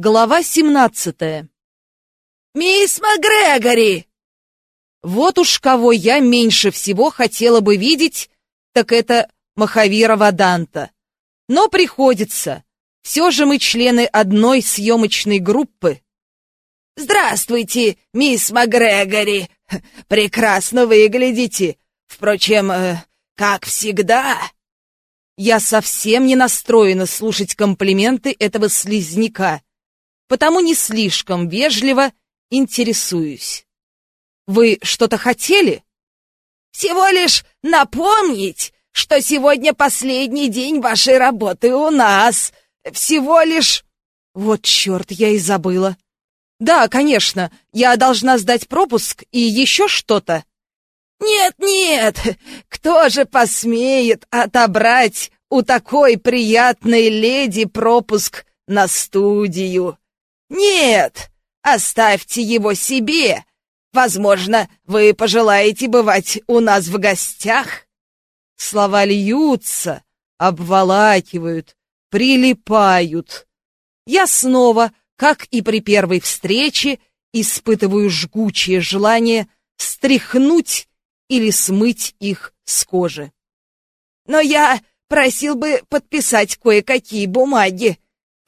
Глава 17. «Мисс МакГрегори!» Вот уж кого я меньше всего хотела бы видеть, так это Махавира Ваданта. Но приходится. Все же мы члены одной съемочной группы. «Здравствуйте, мисс МакГрегори! Прекрасно выглядите. Впрочем, э, как всегда...» Я совсем не настроена слушать комплименты этого слизняка потому не слишком вежливо интересуюсь. Вы что-то хотели? Всего лишь напомнить, что сегодня последний день вашей работы у нас. Всего лишь... Вот черт, я и забыла. Да, конечно, я должна сдать пропуск и еще что-то. Нет-нет, кто же посмеет отобрать у такой приятной леди пропуск на студию? «Нет, оставьте его себе. Возможно, вы пожелаете бывать у нас в гостях». Слова льются, обволакивают, прилипают. Я снова, как и при первой встрече, испытываю жгучее желание стряхнуть или смыть их с кожи. «Но я просил бы подписать кое-какие бумаги»,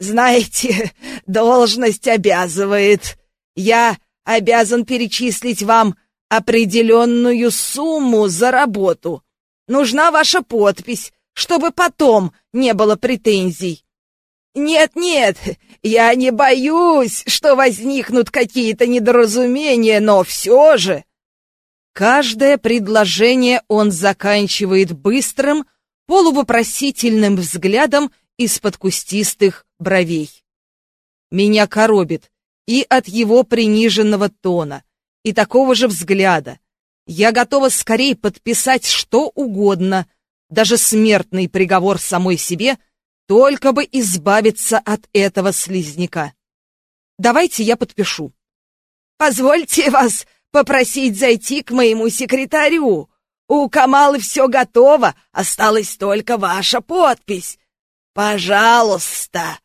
знаете, должность обязывает. Я обязан перечислить вам определенную сумму за работу. Нужна ваша подпись, чтобы потом не было претензий. Нет-нет, я не боюсь, что возникнут какие-то недоразумения, но все же... Каждое предложение он заканчивает быстрым, полувопросительным взглядом из-под кустистых бровей. Меня коробит и от его приниженного тона, и такого же взгляда. Я готова скорее подписать что угодно, даже смертный приговор самой себе, только бы избавиться от этого слизняка. Давайте я подпишу. Позвольте вас попросить зайти к моему секретарю. У Камалы все готово, осталась только ваша подпись. Пожалуйста.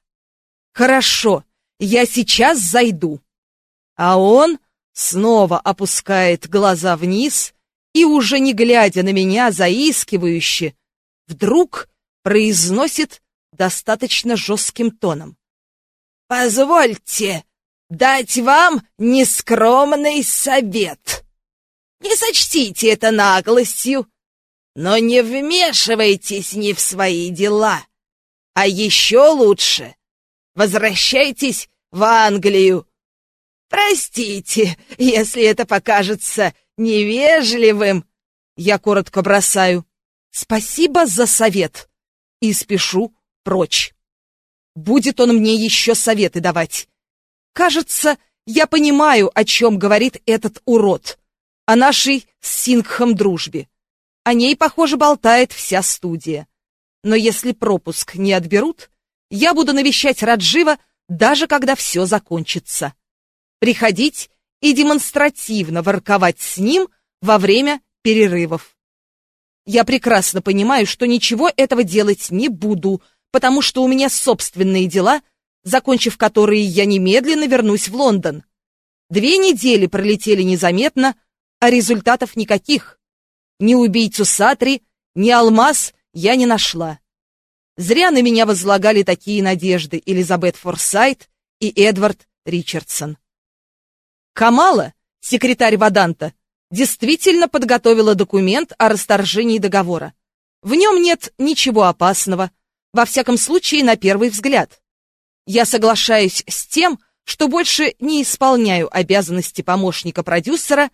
Хорошо, я сейчас зайду. А он снова опускает глаза вниз и, уже не глядя на меня заискивающе, вдруг произносит достаточно жестким тоном. «Позвольте дать вам нескромный совет. Не сочтите это наглостью, но не вмешивайтесь ни в свои дела. А еще лучше Возвращайтесь в Англию. Простите, если это покажется невежливым. Я коротко бросаю. Спасибо за совет. И спешу прочь. Будет он мне еще советы давать. Кажется, я понимаю, о чем говорит этот урод. О нашей с Сингхом дружбе. О ней, похоже, болтает вся студия. Но если пропуск не отберут, я буду навещать Раджива, даже когда все закончится. Приходить и демонстративно ворковать с ним во время перерывов. Я прекрасно понимаю, что ничего этого делать не буду, потому что у меня собственные дела, закончив которые я немедленно вернусь в Лондон. Две недели пролетели незаметно, а результатов никаких. Ни убийцу Сатри, ни алмаз я не нашла. Зря на меня возлагали такие надежды Элизабет Форсайт и Эдвард Ричардсон. Камала, секретарь Ваданта, действительно подготовила документ о расторжении договора. В нем нет ничего опасного, во всяком случае на первый взгляд. Я соглашаюсь с тем, что больше не исполняю обязанности помощника продюсера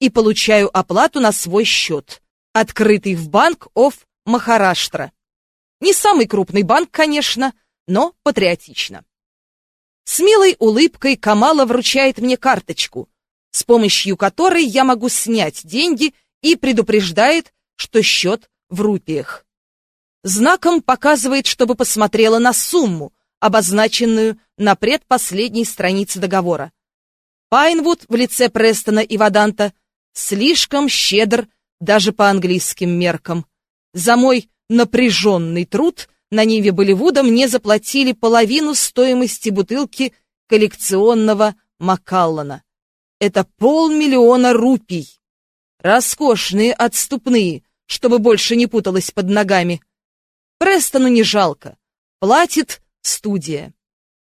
и получаю оплату на свой счет, открытый в банк оф Махараштра. Не самый крупный банк, конечно, но патриотично. С милой улыбкой Камала вручает мне карточку, с помощью которой я могу снять деньги и предупреждает, что счет в рупиях. Знаком показывает, чтобы посмотрела на сумму, обозначенную на предпоследней странице договора. Пайнвуд в лице Престона и Ваданта слишком щедр даже по английским меркам. За мой напряженный труд на Ниве Болливуда мне заплатили половину стоимости бутылки коллекционного Маккаллана. Это полмиллиона рупий. Роскошные отступные, чтобы больше не путалось под ногами. Престону не жалко. Платит студия.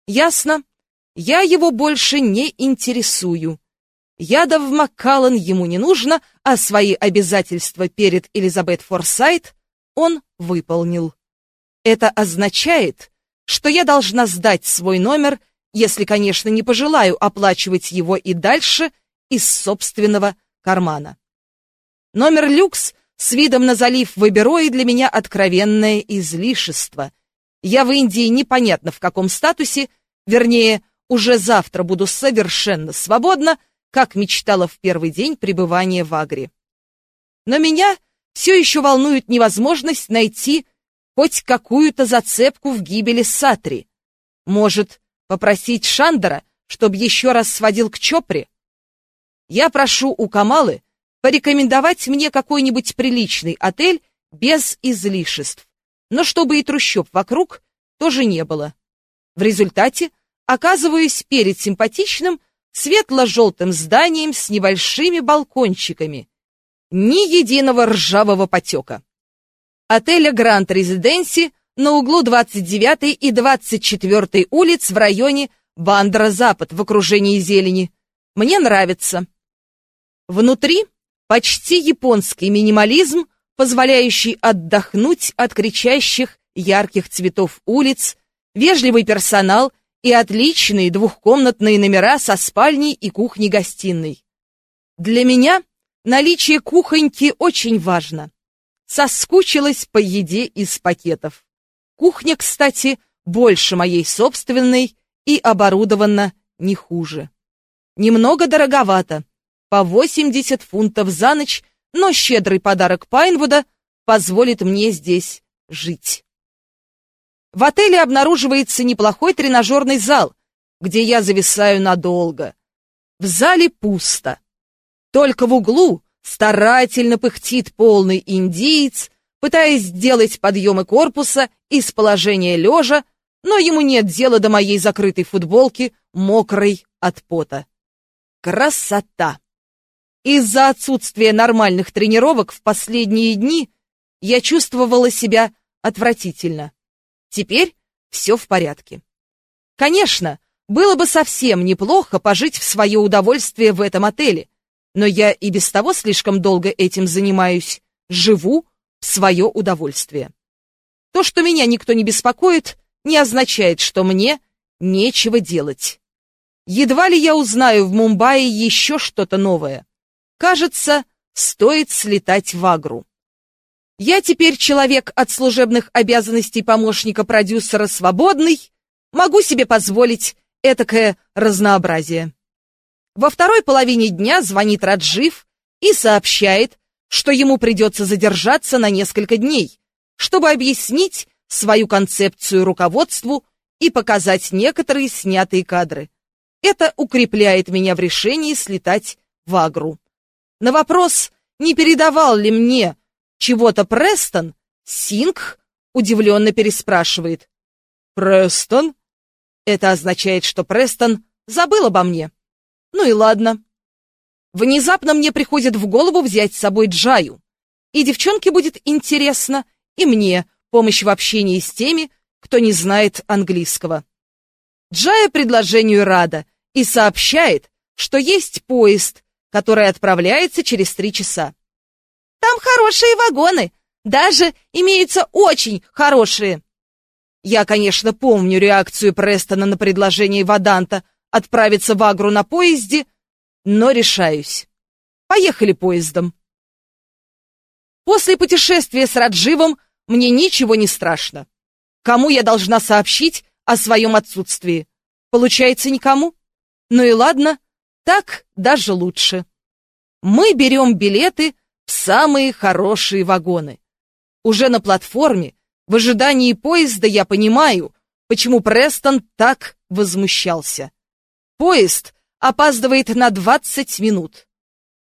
Ясно? Я его больше не интересую. Яда в Маккаллан ему не нужно, а свои обязательства перед Элизабет Форсайт он выполнил. Это означает, что я должна сдать свой номер, если, конечно, не пожелаю оплачивать его и дальше из собственного кармана. Номер люкс с видом на залив Выберои для меня откровенное излишество. Я в Индии непонятно в каком статусе, вернее, уже завтра буду совершенно свободна, как мечтала в первый день пребывания в Агре. Но меня все еще волнует невозможность найти хоть какую-то зацепку в гибели Сатри. Может, попросить Шандера, чтобы еще раз сводил к Чопре? Я прошу у Камалы порекомендовать мне какой-нибудь приличный отель без излишеств, но чтобы и трущоб вокруг тоже не было. В результате оказываюсь перед симпатичным светло-желтым зданием с небольшими балкончиками. Ни единого ржавого потека. Отеля Гранд Резиденси на углу 29 и 24 улиц в районе Бандра-Запад в окружении зелени. Мне нравится. Внутри почти японский минимализм, позволяющий отдохнуть от кричащих ярких цветов улиц, вежливый персонал и отличные двухкомнатные номера со спальней и кухней-гостиной. Для меня наличие кухоньки очень важно. Соскучилась по еде из пакетов. Кухня, кстати, больше моей собственной и оборудована не хуже. Немного дороговато, по 80 фунтов за ночь, но щедрый подарок Пайнвуда позволит мне здесь жить. В отеле обнаруживается неплохой тренажерный зал, где я зависаю надолго. В зале пусто. Только в углу старательно пыхтит полный индиец, пытаясь сделать подъемы корпуса из положения лежа, но ему нет дела до моей закрытой футболки, мокрой от пота. Красота! Из-за отсутствия нормальных тренировок в последние дни я чувствовала себя отвратительно. Теперь все в порядке. Конечно, было бы совсем неплохо пожить в свое удовольствие в этом отеле, но я и без того слишком долго этим занимаюсь, живу в свое удовольствие. То, что меня никто не беспокоит, не означает, что мне нечего делать. Едва ли я узнаю в Мумбаи еще что-то новое. Кажется, стоит слетать в Агру. Я теперь человек от служебных обязанностей помощника продюсера свободный, могу себе позволить этакое разнообразие. Во второй половине дня звонит Раджив и сообщает, что ему придется задержаться на несколько дней, чтобы объяснить свою концепцию руководству и показать некоторые снятые кадры. Это укрепляет меня в решении слетать в Агру. На вопрос, не передавал ли мне чего-то Престон, Сингх удивленно переспрашивает. «Престон?» Это означает, что Престон забыл обо мне. Ну и ладно. Внезапно мне приходит в голову взять с собой Джаю. И девчонке будет интересно, и мне помощь в общении с теми, кто не знает английского. Джая предложению рада и сообщает, что есть поезд, который отправляется через три часа. Там хорошие вагоны, даже имеются очень хорошие. Я, конечно, помню реакцию Престона на предложение Ваданта отправиться в Агру на поезде, но решаюсь. Поехали поездом. После путешествия с Радживом мне ничего не страшно. Кому я должна сообщить о своем отсутствии? Получается, никому? Ну и ладно, так даже лучше. Мы берем билеты в самые хорошие вагоны. Уже на платформе, в ожидании поезда, я понимаю, почему Престон так возмущался. Поезд опаздывает на 20 минут.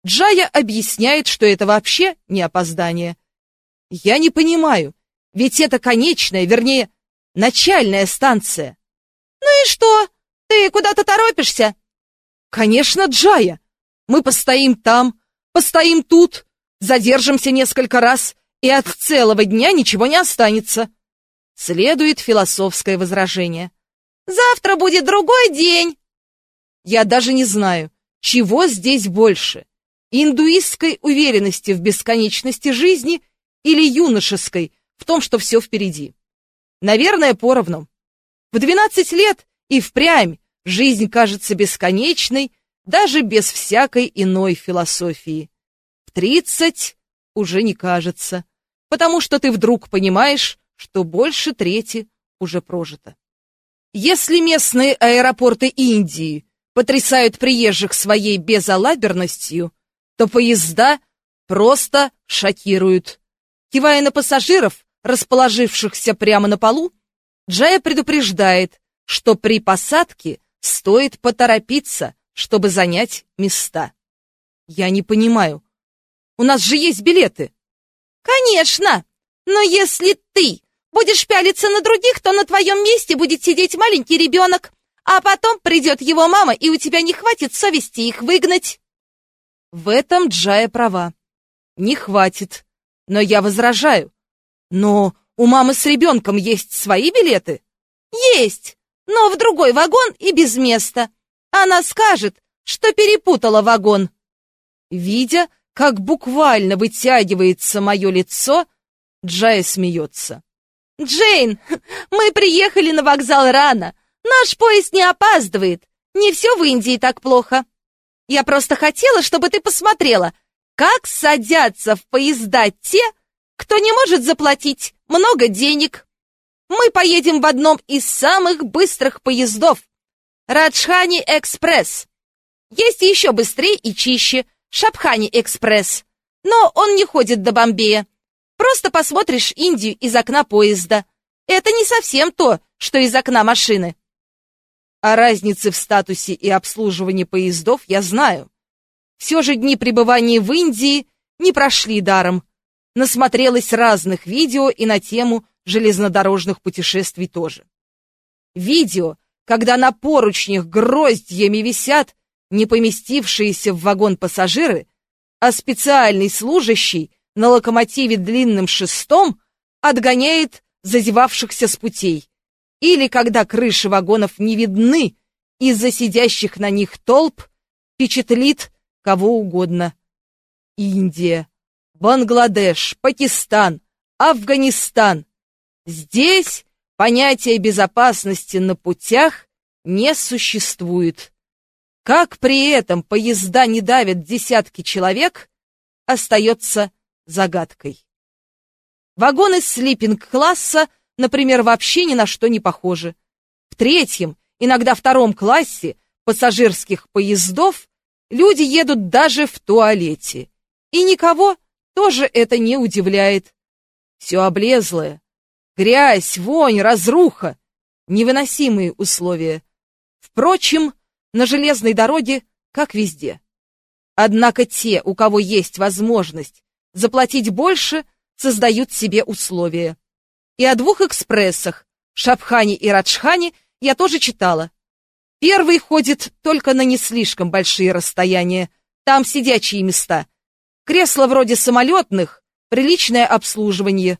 Джая объясняет, что это вообще не опоздание. Я не понимаю, ведь это конечная, вернее, начальная станция. Ну и что? Ты куда-то торопишься?» «Конечно, Джая! Мы постоим там, постоим тут, задержимся несколько раз, и от целого дня ничего не останется». Следует философское возражение. «Завтра будет другой день!» Я даже не знаю, чего здесь больше – индуистской уверенности в бесконечности жизни или юношеской в том, что все впереди. Наверное, поровну. В 12 лет и впрямь жизнь кажется бесконечной, даже без всякой иной философии. В 30 уже не кажется, потому что ты вдруг понимаешь, что больше трети уже прожито. Если местные аэропорты Индии потрясают приезжих своей безалаберностью, то поезда просто шокируют. Кивая на пассажиров, расположившихся прямо на полу, Джая предупреждает, что при посадке стоит поторопиться, чтобы занять места. Я не понимаю. У нас же есть билеты. Конечно, но если ты будешь пялиться на других, то на твоем месте будет сидеть маленький ребенок, а потом придет его мама, и у тебя не хватит совести их выгнать. В этом Джая права. Не хватит. Но я возражаю. Но у мамы с ребенком есть свои билеты? Есть, но в другой вагон и без места. Она скажет, что перепутала вагон. Видя, как буквально вытягивается мое лицо, Джая смеется. «Джейн, мы приехали на вокзал рано. Наш поезд не опаздывает. Не все в Индии так плохо. Я просто хотела, чтобы ты посмотрела, как садятся в поезда те, кто не может заплатить много денег. Мы поедем в одном из самых быстрых поездов. Раджхани Экспресс. Есть еще быстрее и чище Шабхани Экспресс. Но он не ходит до Бомбея. Просто посмотришь Индию из окна поезда. Это не совсем то, что из окна машины. О разнице в статусе и обслуживании поездов я знаю. Все же дни пребывания в Индии не прошли даром насмотрелась разных видео и на тему железнодорожных путешествий тоже. Видео, когда на поручнях гроздьями висят не поместившиеся в вагон пассажиры, а специальный служащий на локомотиве длинным шестом отгоняет зазевавшихся с путей, или когда крыши вагонов не видны из-за сидящих на них толп, впечатлит кого угодно. Индия. Бангладеш, Пакистан, Афганистан. Здесь понятия безопасности на путях не существует. Как при этом поезда не давят десятки человек, остается загадкой. Вагоны слипинг-класса, например, вообще ни на что не похожи. В третьем, иногда втором классе пассажирских поездов люди едут даже в туалете. И никого тоже это не удивляет. Все облезлое. Грязь, вонь, разруха. Невыносимые условия. Впрочем, на железной дороге, как везде. Однако те, у кого есть возможность заплатить больше, создают себе условия. И о двух экспрессах, Шабхани и Раджхани, я тоже читала. Первый ходит только на не слишком большие расстояния, там сидячие места, Кресло вроде самолетных, приличное обслуживание.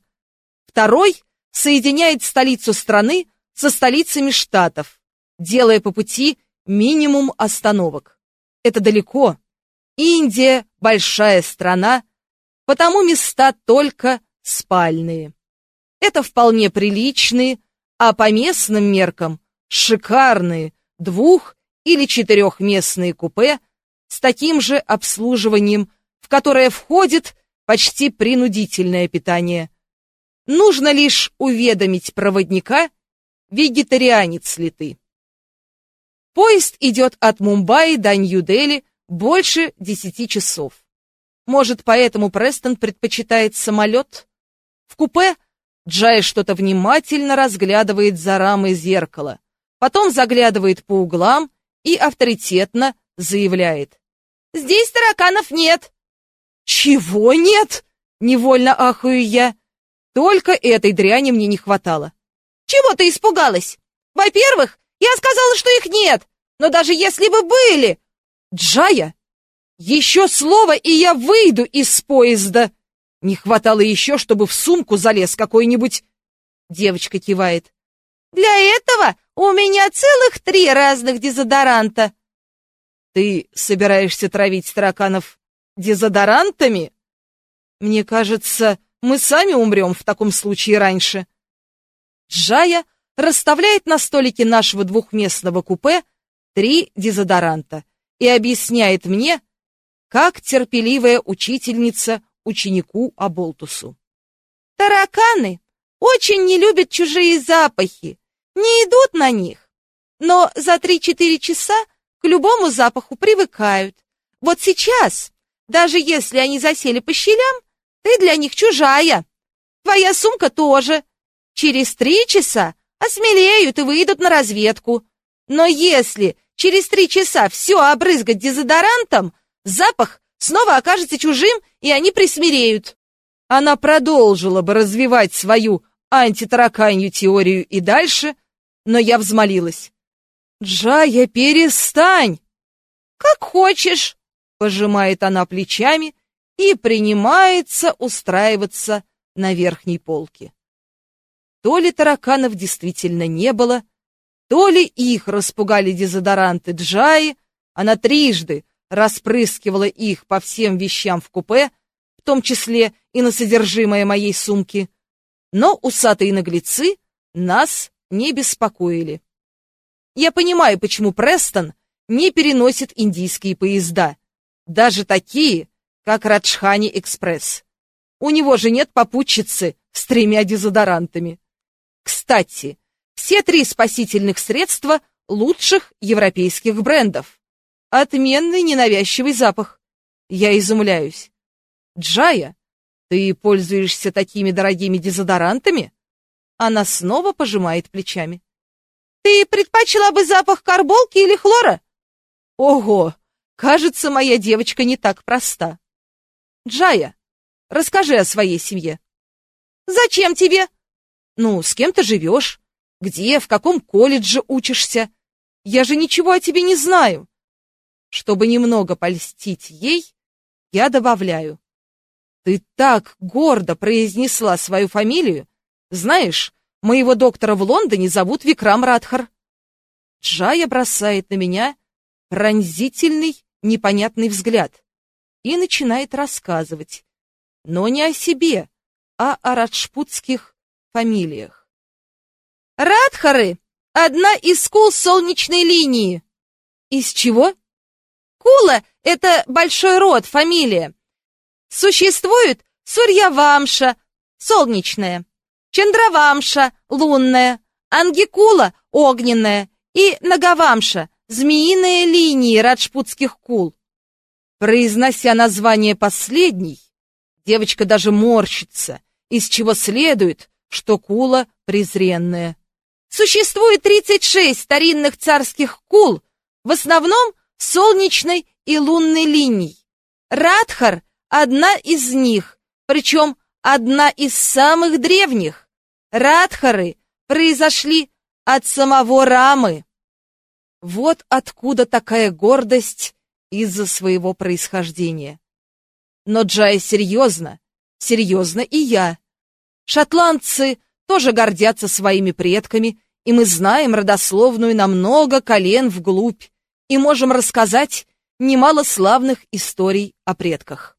Второй соединяет столицу страны со столицами штатов, делая по пути минимум остановок. Это далеко. Индия – большая страна, потому места только спальные. Это вполне приличные, а по местным меркам шикарные двух- или четырехместные купе с таким же обслуживанием в которое входит почти принудительное питание. Нужно лишь уведомить проводника, вегетарианец ли ты. Поезд идет от Мумбаи до Нью-Дели больше десяти часов. Может, поэтому Престон предпочитает самолет? В купе Джай что-то внимательно разглядывает за рамой зеркала, потом заглядывает по углам и авторитетно заявляет. «Здесь тараканов нет!» «Чего нет?» — невольно ахаю я. Только этой дряни мне не хватало. «Чего ты испугалась? Во-первых, Я сказала, что их нет, но даже если бы были... Джая, еще слово, и я выйду из поезда. Не хватало еще, чтобы в сумку залез какой-нибудь... Девочка кивает. Для этого у меня целых три разных дезодоранта. Ты собираешься травить тараканов дезодорантами? Мне кажется, мы сами умрем в таком случае раньше. Джая расставляет на столике нашего двухместного купе три дезодоранта и объясняет мне, как терпеливая учительница ученику Аболтусу. Тараканы очень не любят чужие запахи, не идут на них, но за 3-4 часа к любому запаху привыкают. Вот сейчас, даже если они засели по щелям, ты для них чужая. Твоя сумка тоже. Через три часа осмелеют и выйдут на разведку. Но если через три часа все обрызгать дезодорантом, запах снова окажется чужим, и они присмиреют. Она продолжила бы развивать свою антитараканью теорию и дальше, но я взмолилась. «Джая, перестань!» «Как хочешь!» — пожимает она плечами и принимается устраиваться на верхней полке. То ли тараканов действительно не было, то ли их распугали дезодоранты Джаи, она трижды распрыскивала их по всем вещам в купе, в том числе и на содержимое моей сумки, но усатые наглецы нас не беспокоили. Я понимаю, почему Престон не переносит индийские поезда, даже такие, как Раджхани-экспресс. У него же нет попутчицы с тремя дезодорантами. Кстати, все три спасительных средства лучших европейских брендов. Отменный ненавязчивый запах. Я изумляюсь. Джая, ты пользуешься такими дорогими дезодорантами? Она снова пожимает плечами. Ты предпочла бы запах карболки или хлора? Ого, кажется, моя девочка не так проста. Джая, расскажи о своей семье. Зачем тебе? Ну, с кем ты живешь? Где, в каком колледже учишься? Я же ничего о тебе не знаю. Чтобы немного польстить ей, я добавляю. Ты так гордо произнесла свою фамилию. Знаешь, моего доктора в Лондоне зовут Викрам Радхар. Джая бросает на меня пронзительный, непонятный взгляд и начинает рассказывать, но не о себе, а о раджпутских фамилиях. Радхары — одна из кул солнечной линии. Из чего? Кула — это большой род, фамилия. Существует Сурьявамша, солнечная, Чандравамша, лунная, Ангикула, огненная и Нагавамша, змеиные линии раджпутских кул. Произнося название последней, девочка даже морщится, из чего следует, что кула презренная. Существует 36 старинных царских кул, в основном солнечной и лунной линий. Радхар — одна из них, причем одна из самых древних. Радхары произошли от самого Рамы. Вот откуда такая гордость из-за своего происхождения. Но Джая серьезно, серьезно и я. Шотландцы тоже гордятся своими предками, и мы знаем родословную на много колен вглубь и можем рассказать немало славных историй о предках.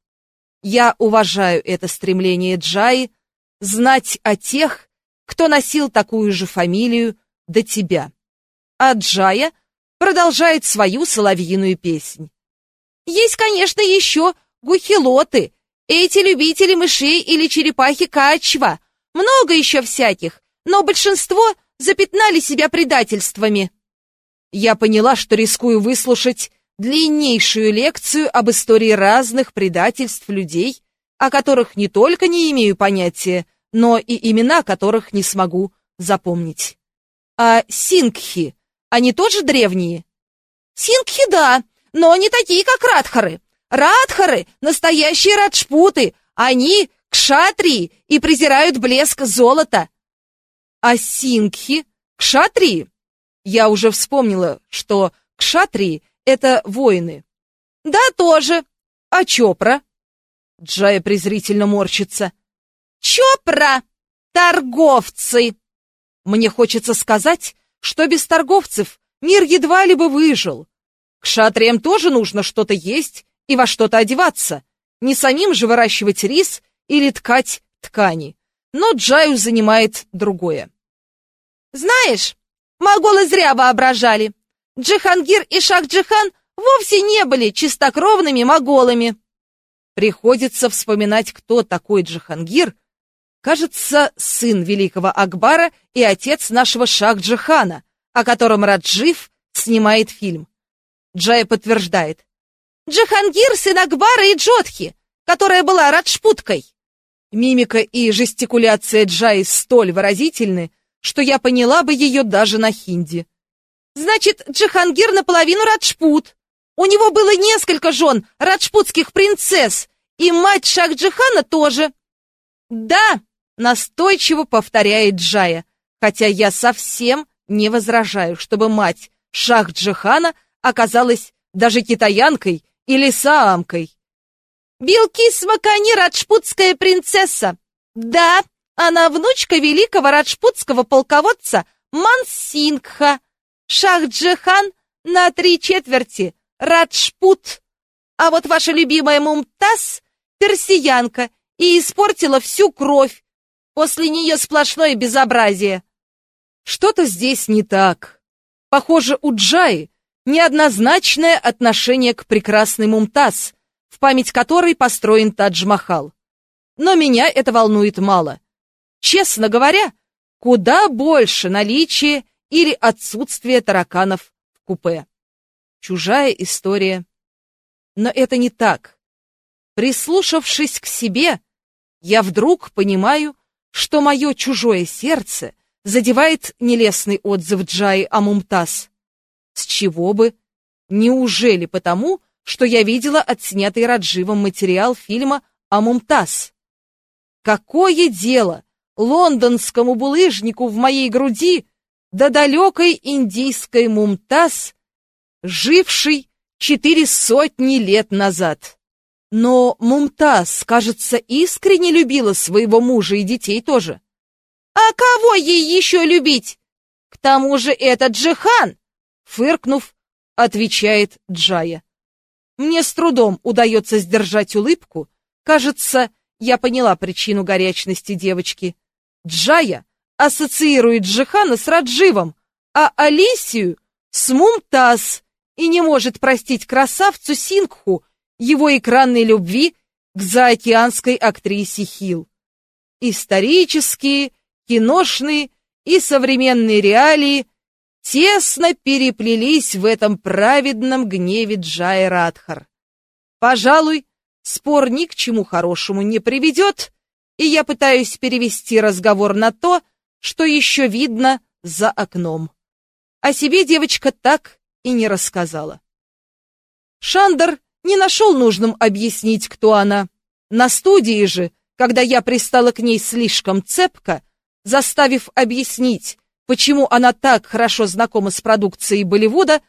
Я уважаю это стремление Джаи знать о тех, кто носил такую же фамилию до тебя. А Джая продолжает свою соловьиную песнь. Есть, конечно, еще гухилоты, эти любители мышей или черепахи качва. Много еще всяких, но большинство запятнали себя предательствами. Я поняла, что рискую выслушать длиннейшую лекцию об истории разных предательств людей, о которых не только не имею понятия, но и имена которых не смогу запомнить. А сингхи, они тоже древние? Сингхи, да, но не такие, как Радхары. Радхары — настоящие раджпуты, они — кшатрии и презирают блеск золота. А сингхи — кшатрии? Я уже вспомнила, что кшатрии — это воины. Да, тоже. А Чопра? Джая презрительно морщится. Чопра! Торговцы! Мне хочется сказать, что без торговцев мир едва ли бы выжил. К шатриям тоже нужно что-то есть и во что-то одеваться. Не самим же выращивать рис или ткать ткани. Но Джаю занимает другое. Знаешь, моголы зря воображали. Джихангир и Шах-Джихан вовсе не были чистокровными моголами. Приходится вспоминать, кто такой Джихангир. Кажется, сын великого Акбара и отец нашего Шах-Джихана, о котором Раджив снимает фильм. Джая подтверждает. Джихангир сын Акбара и Джодхи, которая была Раджпуткой. Мимика и жестикуляция Джаи столь выразительны, что я поняла бы ее даже на хинди. Значит, Джихангир наполовину Раджпут. У него было несколько жен, раджпутских принцесс, и мать Шахджихана тоже. Да, настойчиво повторяет Джая, хотя я совсем не возражаю, чтобы мать Шахджихана оказалась даже китаянкой или саамкой. Билкис Макани раджпутская принцесса. Да, она внучка великого раджпутского полководца Мансингха. Шахджихан на три четверти Раджпут. А вот ваша любимая Мумтаз — персиянка и испортила всю кровь. После нее сплошное безобразие. Что-то здесь не так. Похоже, у Джаи неоднозначное отношение к прекрасной Мумтаз — в память которой построен Тадж-Махал. Но меня это волнует мало. Честно говоря, куда больше наличие или отсутствие тараканов в купе. Чужая история. Но это не так. Прислушавшись к себе, я вдруг понимаю, что мое чужое сердце задевает нелестный отзыв Джаи о Мумтаз. С чего бы? Неужели потому, что я видела отснятый Радживом материал фильма о Мумтаз. Какое дело лондонскому булыжнику в моей груди до далекой индийской Мумтаз, жившей четыре сотни лет назад? Но Мумтаз, кажется, искренне любила своего мужа и детей тоже. А кого ей еще любить? К тому же это Джихан, фыркнув, отвечает Джая. Мне с трудом удается сдержать улыбку. Кажется, я поняла причину горячности девочки. Джая ассоциирует Джихана с Радживом, а Алисию с Мумтаз и не может простить красавцу Сингху его экранной любви к заокеанской актрисе Хил. Исторические, киношные и современные реалии тесно переплелись в этом праведном гневе Джая Радхар. Пожалуй, спор ни к чему хорошему не приведет, и я пытаюсь перевести разговор на то, что еще видно за окном. О себе девочка так и не рассказала. Шандер не нашел нужным объяснить, кто она. На студии же, когда я пристала к ней слишком цепко, заставив объяснить, почему она так хорошо знакома с продукцией Болливуда,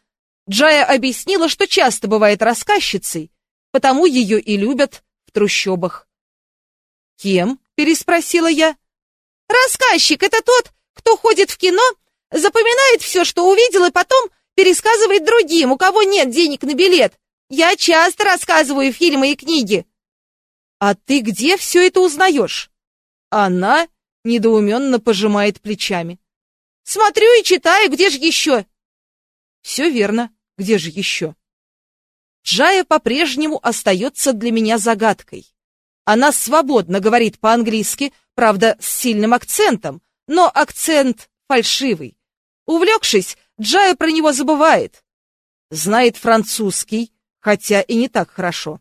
Джая объяснила, что часто бывает рассказчицей, потому ее и любят в трущобах. «Кем?» — переспросила я. «Рассказчик — это тот, кто ходит в кино, запоминает все, что увидел, и потом пересказывает другим, у кого нет денег на билет. Я часто рассказываю фильмы и книги». «А ты где все это узнаешь?» Она недоуменно пожимает плечами. Смотрю и читаю, где же еще? Все верно, где же еще? Джая по-прежнему остается для меня загадкой. Она свободно говорит по-английски, правда, с сильным акцентом, но акцент фальшивый. Увлекшись, Джая про него забывает. Знает французский, хотя и не так хорошо.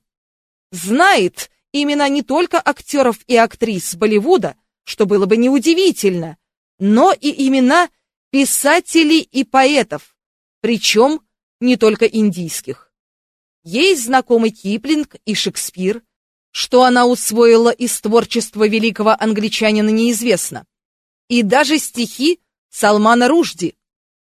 Знает имена не только актеров и актрис Болливуда, что было бы неудивительно, но и имена писателей и поэтов, причем не только индийских. Ей знакомы Киплинг и Шекспир, что она усвоила из творчества великого англичанина неизвестно, и даже стихи Салмана Ружди.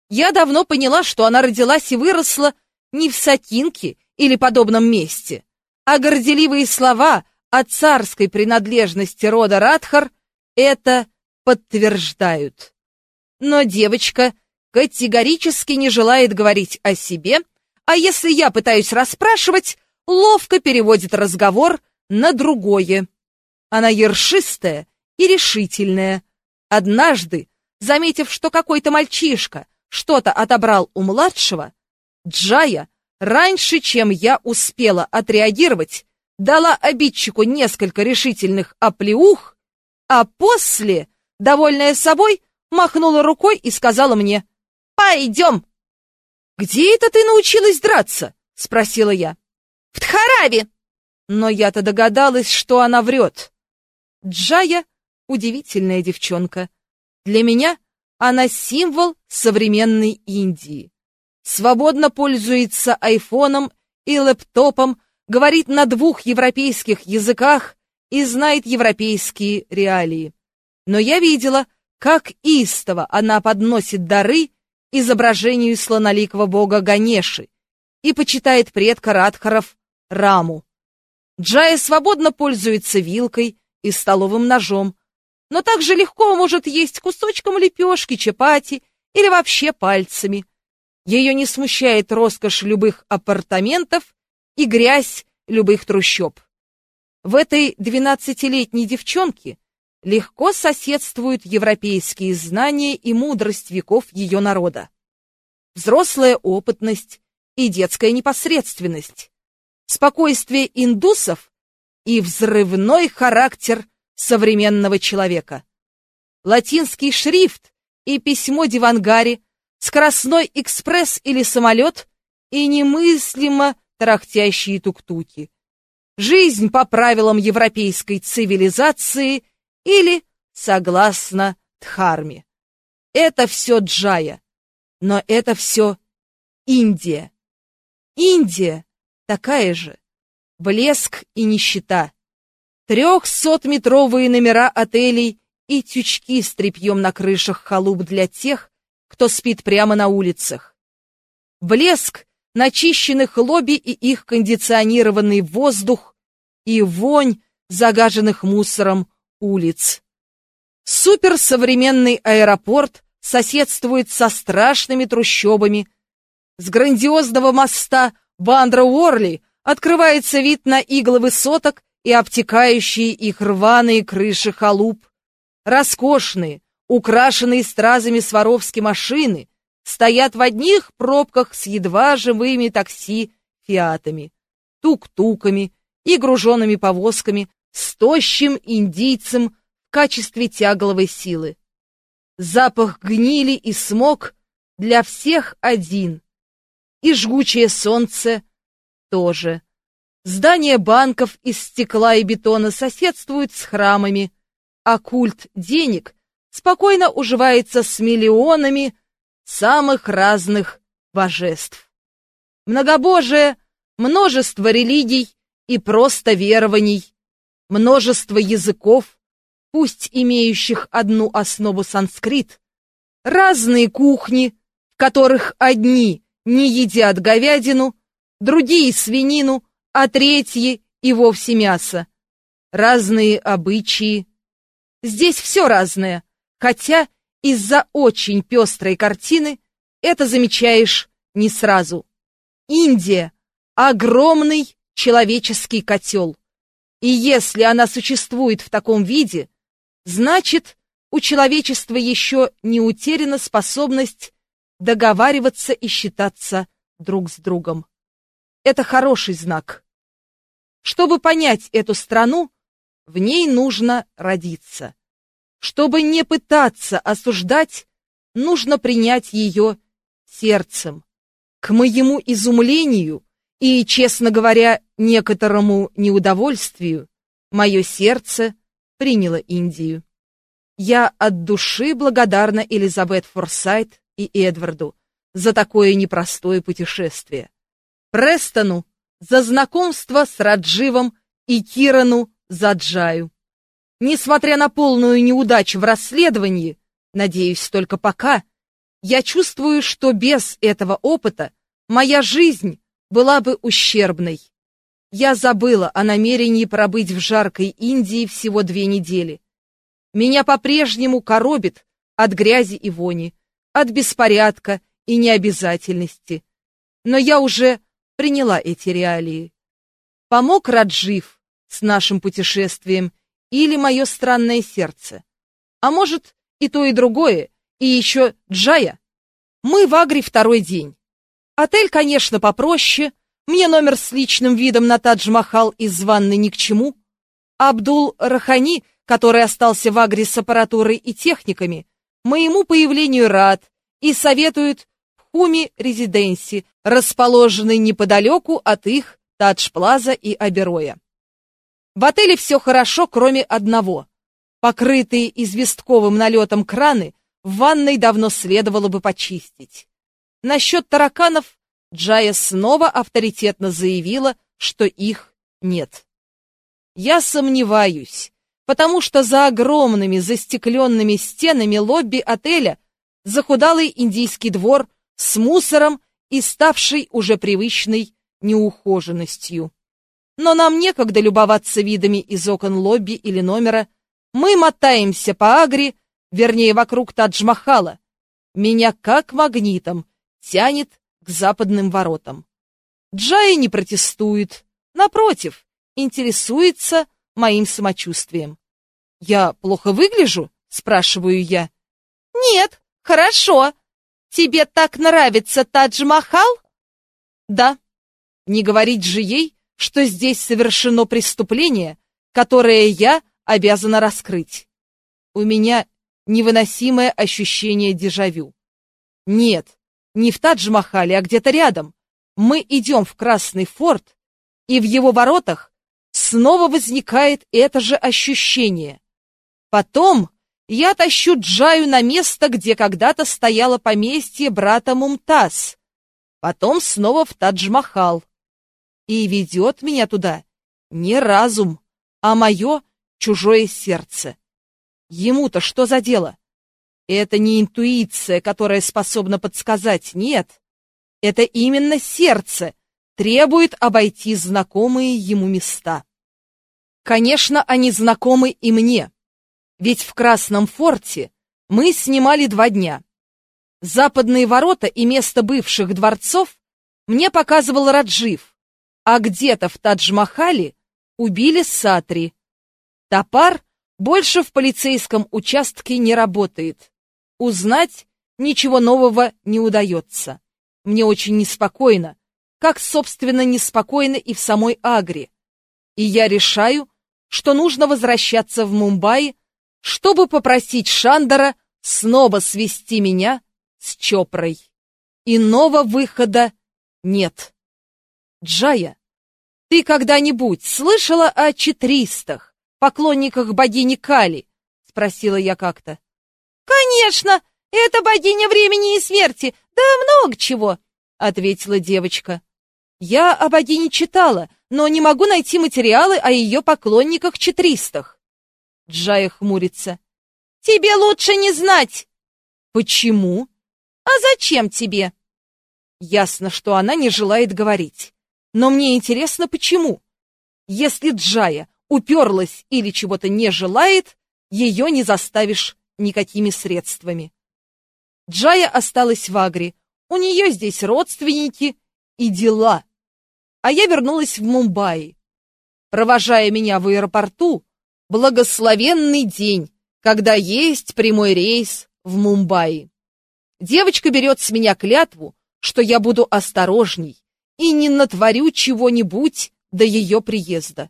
Я давно поняла, что она родилась и выросла не в Сатинке или подобном месте, а горделивые слова о царской принадлежности рода Радхар это подтверждают. Но девочка категорически не желает говорить о себе, а если я пытаюсь расспрашивать, ловко переводит разговор на другое. Она ершистая и решительная. Однажды, заметив, что какой-то мальчишка что-то отобрал у младшего, Джая, раньше, чем я успела отреагировать, дала обидчику несколько решительных оплеух, а после, довольная собой, махнула рукой и сказала мне «Пойдем!» «Где это ты научилась драться?» — спросила я. «В Тхараве!» Но я-то догадалась, что она врет. Джая — удивительная девчонка. Для меня она символ современной Индии. Свободно пользуется айфоном и лэптопом, говорит на двух европейских языках и знает европейские реалии. Но я видела, как истово она подносит дары изображению слоноликого бога Ганеши и почитает предка Радхаров Раму. Джая свободно пользуется вилкой и столовым ножом, но также легко может есть кусочком лепешки, чапати или вообще пальцами. Ее не смущает роскошь любых апартаментов и грязь любых трущоб. В этой двенадцатилетней девчонке легко соседствуют европейские знания и мудрость веков ее народа. Взрослая опытность и детская непосредственность, спокойствие индусов и взрывной характер современного человека. Латинский шрифт и письмо Дивангари, скоростной экспресс или самолет и немыслимо тарахтящие тук-туки. Жизнь по правилам европейской цивилизации или согласно Дхарме. Это все Джая, но это все Индия. Индия такая же. Блеск и нищета. Трехсотметровые номера отелей и тючки с тряпьем на крышах халуп для тех, кто спит прямо на улицах. Блеск начищенных лобби и их кондиционированный воздух и вонь загаженных мусором улиц. Суперсовременный аэропорт соседствует со страшными трущобами. С грандиозного моста Бандра-Уорли открывается вид на иглы высоток и обтекающие их рваные крыши халуп. Роскошные, украшенные стразами Сваровски машины стоят в одних пробках с едва живыми такси-фиатами, тук-туками и груженными повозками с тощим индийцем в качестве тягловой силы. Запах гнили и смог для всех один, и жгучее солнце тоже. Здания банков из стекла и бетона соседствуют с храмами, а культ денег спокойно уживается с миллионами самых разных божеств. Многобожие, множество религий и просто верований, множество языков, пусть имеющих одну основу санскрит, разные кухни, в которых одни не едят говядину, другие свинину, а третьи и вовсе мясо. Разные обычаи. Здесь все разное, хотя из-за очень пестрой картины это замечаешь не сразу. Индия — огромный человеческий котел. И если она существует в таком виде, значит, у человечества еще не утеряна способность договариваться и считаться друг с другом. Это хороший знак. Чтобы понять эту страну, в ней нужно родиться. Чтобы не пытаться осуждать, нужно принять ее сердцем. К моему изумлению и, честно говоря, некоторому неудовольствию, мое сердце приняло Индию. Я от души благодарна Элизабет Форсайт и Эдварду за такое непростое путешествие. Престону за знакомство с Радживом и Кирану за Джаю. Несмотря на полную неудачу в расследовании, надеюсь, только пока, Я чувствую, что без этого опыта моя жизнь была бы ущербной. Я забыла о намерении пробыть в жаркой Индии всего две недели. Меня по-прежнему коробит от грязи и вони, от беспорядка и необязательности. Но я уже приняла эти реалии. Помог Раджив с нашим путешествием или мое странное сердце? А может, и то, и другое, и еще Джая? Мы в Агре второй день. Отель, конечно, попроще, мне номер с личным видом на Тадж-Махал из ванны ни к чему. Абдул Рахани, который остался в Агре с аппаратурой и техниками, моему появлению рад и советует Хуми Резиденси, расположенной неподалеку от их Тадж-Плаза и Абероя. В отеле все хорошо, кроме одного. Покрытые известковым налетом краны в ванной давно следовало бы почистить. Насчет тараканов Джая снова авторитетно заявила, что их нет. Я сомневаюсь, потому что за огромными застекленными стенами лобби отеля захудалый индийский двор с мусором и ставший уже привычной неухоженностью. Но нам некогда любоваться видами из окон лобби или номера. Мы мотаемся по Агре, вернее, вокруг Тадж-Махала. Меня как магнитом тянет к западным воротам. Джая не протестует, напротив, интересуется моим самочувствием. «Я плохо выгляжу?» — спрашиваю я. «Нет, хорошо. Тебе так нравится Тадж-Махал?» «Да. Не говорить же ей, что здесь совершено преступление, которое я обязана раскрыть. У меня невыносимое ощущение дежавю. Нет, не в Тадж-Махале, а где-то рядом. Мы идем в Красный форт, и в его воротах снова возникает это же ощущение. Потом я тащу Джаю на место, где когда-то стояло поместье брата Мумтаз. Потом снова в Тадж-Махал. И ведет меня туда не разум, а мое чужое сердце. Ему-то что за дело? Это не интуиция, которая способна подсказать, нет. Это именно сердце требует обойти знакомые ему места. Конечно, они знакомы и мне, ведь в Красном форте мы снимали два дня. Западные ворота и место бывших дворцов мне показывал Раджив, а где-то в Тадж-Махале убили Сатри. Топар больше в полицейском участке не работает. Узнать ничего нового не удается. Мне очень неспокойно, как, собственно, неспокойно и в самой Агре. И я решаю, что нужно возвращаться в Мумбаи, чтобы попросить Шандара снова свести меня с Чопрой. Иного выхода нет. Джая, ты когда-нибудь слышала о четристах, поклонниках богини Кали? Спросила я как-то. «Конечно! Это богиня времени и смерти! Да много чего!» — ответила девочка. «Я о богине читала, но не могу найти материалы о ее поклонниках-четристах». Джая хмурится. «Тебе лучше не знать!» «Почему?» «А зачем тебе?» Ясно, что она не желает говорить. Но мне интересно, почему. Если Джая уперлась или чего-то не желает, ее не заставишь никакими средствами. Джая осталась в Агре, у нее здесь родственники и дела. А я вернулась в Мумбаи. Провожая меня в аэропорту, благословенный день, когда есть прямой рейс в Мумбаи. Девочка берет с меня клятву, что я буду осторожней и не натворю чего-нибудь до ее приезда.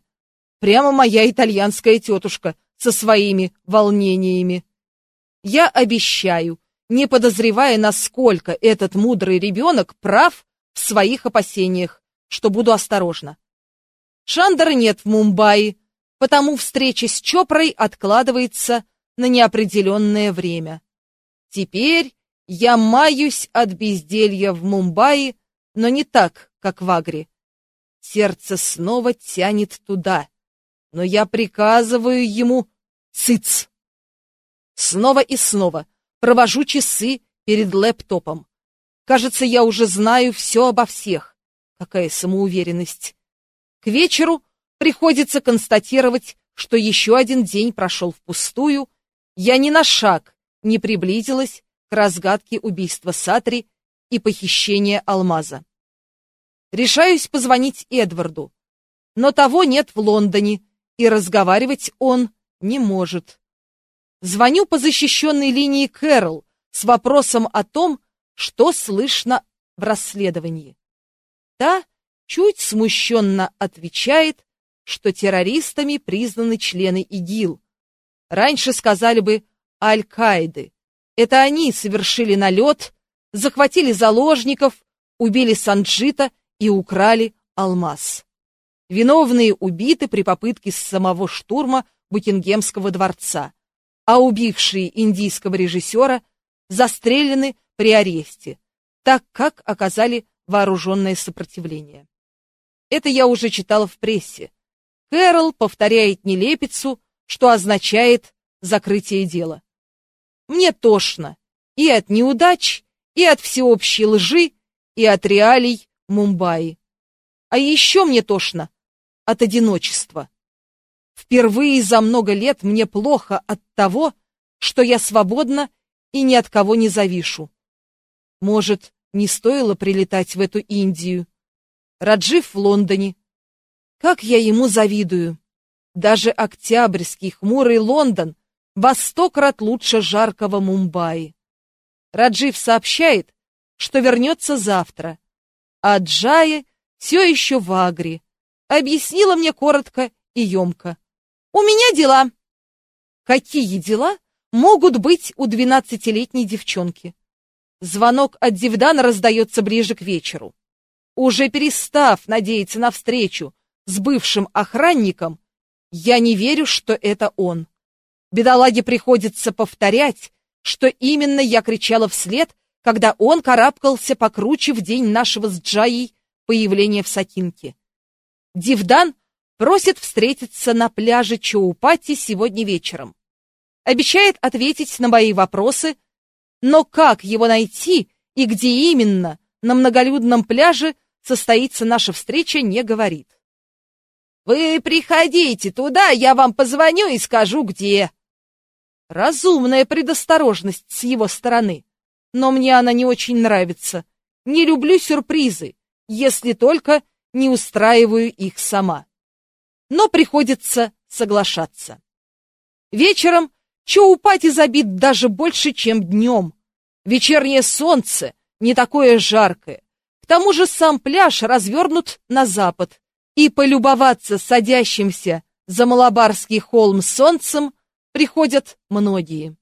Прямо моя итальянская тетушка со своими волнениями. Я обещаю, не подозревая, насколько этот мудрый ребенок прав в своих опасениях, что буду осторожна. Шандера нет в Мумбаи, потому встреча с Чопрой откладывается на неопределенное время. Теперь я маюсь от безделья в Мумбаи, но не так, как в Агре. Сердце снова тянет туда, но я приказываю ему «Цыц!» Снова и снова провожу часы перед лэптопом. Кажется, я уже знаю все обо всех. Какая самоуверенность. К вечеру приходится констатировать, что еще один день прошел впустую, я ни на шаг не приблизилась к разгадке убийства Сатри и похищения алмаза. Решаюсь позвонить Эдварду, но того нет в Лондоне, и разговаривать он не может. Звоню по защищенной линии Кэрол с вопросом о том, что слышно в расследовании. Та чуть смущенно отвечает, что террористами признаны члены ИГИЛ. Раньше сказали бы Аль-Каиды. Это они совершили налет, захватили заложников, убили Санджита и украли алмаз. Виновные убиты при попытке самого штурма Букингемского дворца, а убившие индийского режиссера застрелены при аресте, так как оказали вооруженное сопротивление. Это я уже читала в прессе. Кэрол повторяет нелепицу, что означает закрытие дела. Мне тошно и от неудач, и от всеобщей лжи, и от реалий Мумбаи. А еще мне тошно от одиночества. Впервые за много лет мне плохо от того, что я свободна и ни от кого не завишу. Может, не стоило прилетать в эту Индию? Раджив в Лондоне. Как я ему завидую. Даже октябрьский хмурый Лондон во сто крат лучше жаркого Мумбаи. Раджив сообщает, что вернется завтра, а Джая все еще в Агре. Объяснила мне коротко и емко. «У меня дела». Какие дела могут быть у двенадцатилетней девчонки? Звонок от Дивдана раздается ближе к вечеру. Уже перестав надеяться на встречу с бывшим охранником, я не верю, что это он. Бедолаге приходится повторять, что именно я кричала вслед, когда он карабкался покруче в день нашего с Джаей появления в Сатинке. Дивдан просит встретиться на пляже Чоупати сегодня вечером. Обещает ответить на мои вопросы, но как его найти и где именно на многолюдном пляже состоится наша встреча, не говорит. «Вы приходите туда, я вам позвоню и скажу, где». Разумная предосторожность с его стороны но мне она не очень нравится. Не люблю сюрпризы, если только не устраиваю их сама. Но приходится соглашаться. Вечером Чоупати забит даже больше, чем днем. Вечернее солнце не такое жаркое. К тому же сам пляж развернут на запад, и полюбоваться садящимся за Малабарский холм солнцем приходят многие.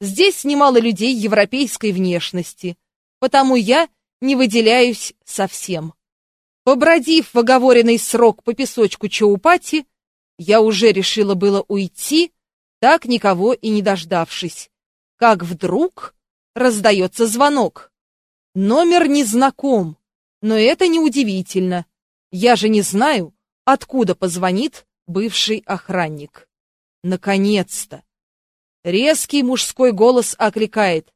Здесь немало людей европейской внешности, потому я не выделяюсь совсем. Побродив в оговоренный срок по песочку Чаупати, я уже решила было уйти, так никого и не дождавшись. Как вдруг раздается звонок. Номер не знаком, но это неудивительно. Я же не знаю, откуда позвонит бывший охранник. Наконец-то! Резкий мужской голос окликает.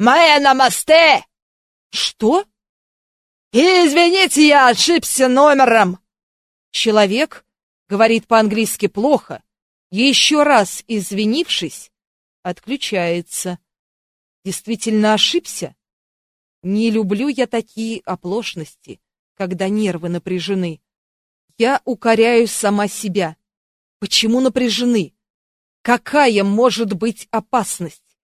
«Моя намасте!» «Что?» «Извините, я ошибся номером!» Человек говорит по-английски плохо, еще раз извинившись, отключается. Действительно ошибся? Не люблю я такие оплошности, когда нервы напряжены. Я укоряю сама себя. Почему напряжены? Какая может быть опасность?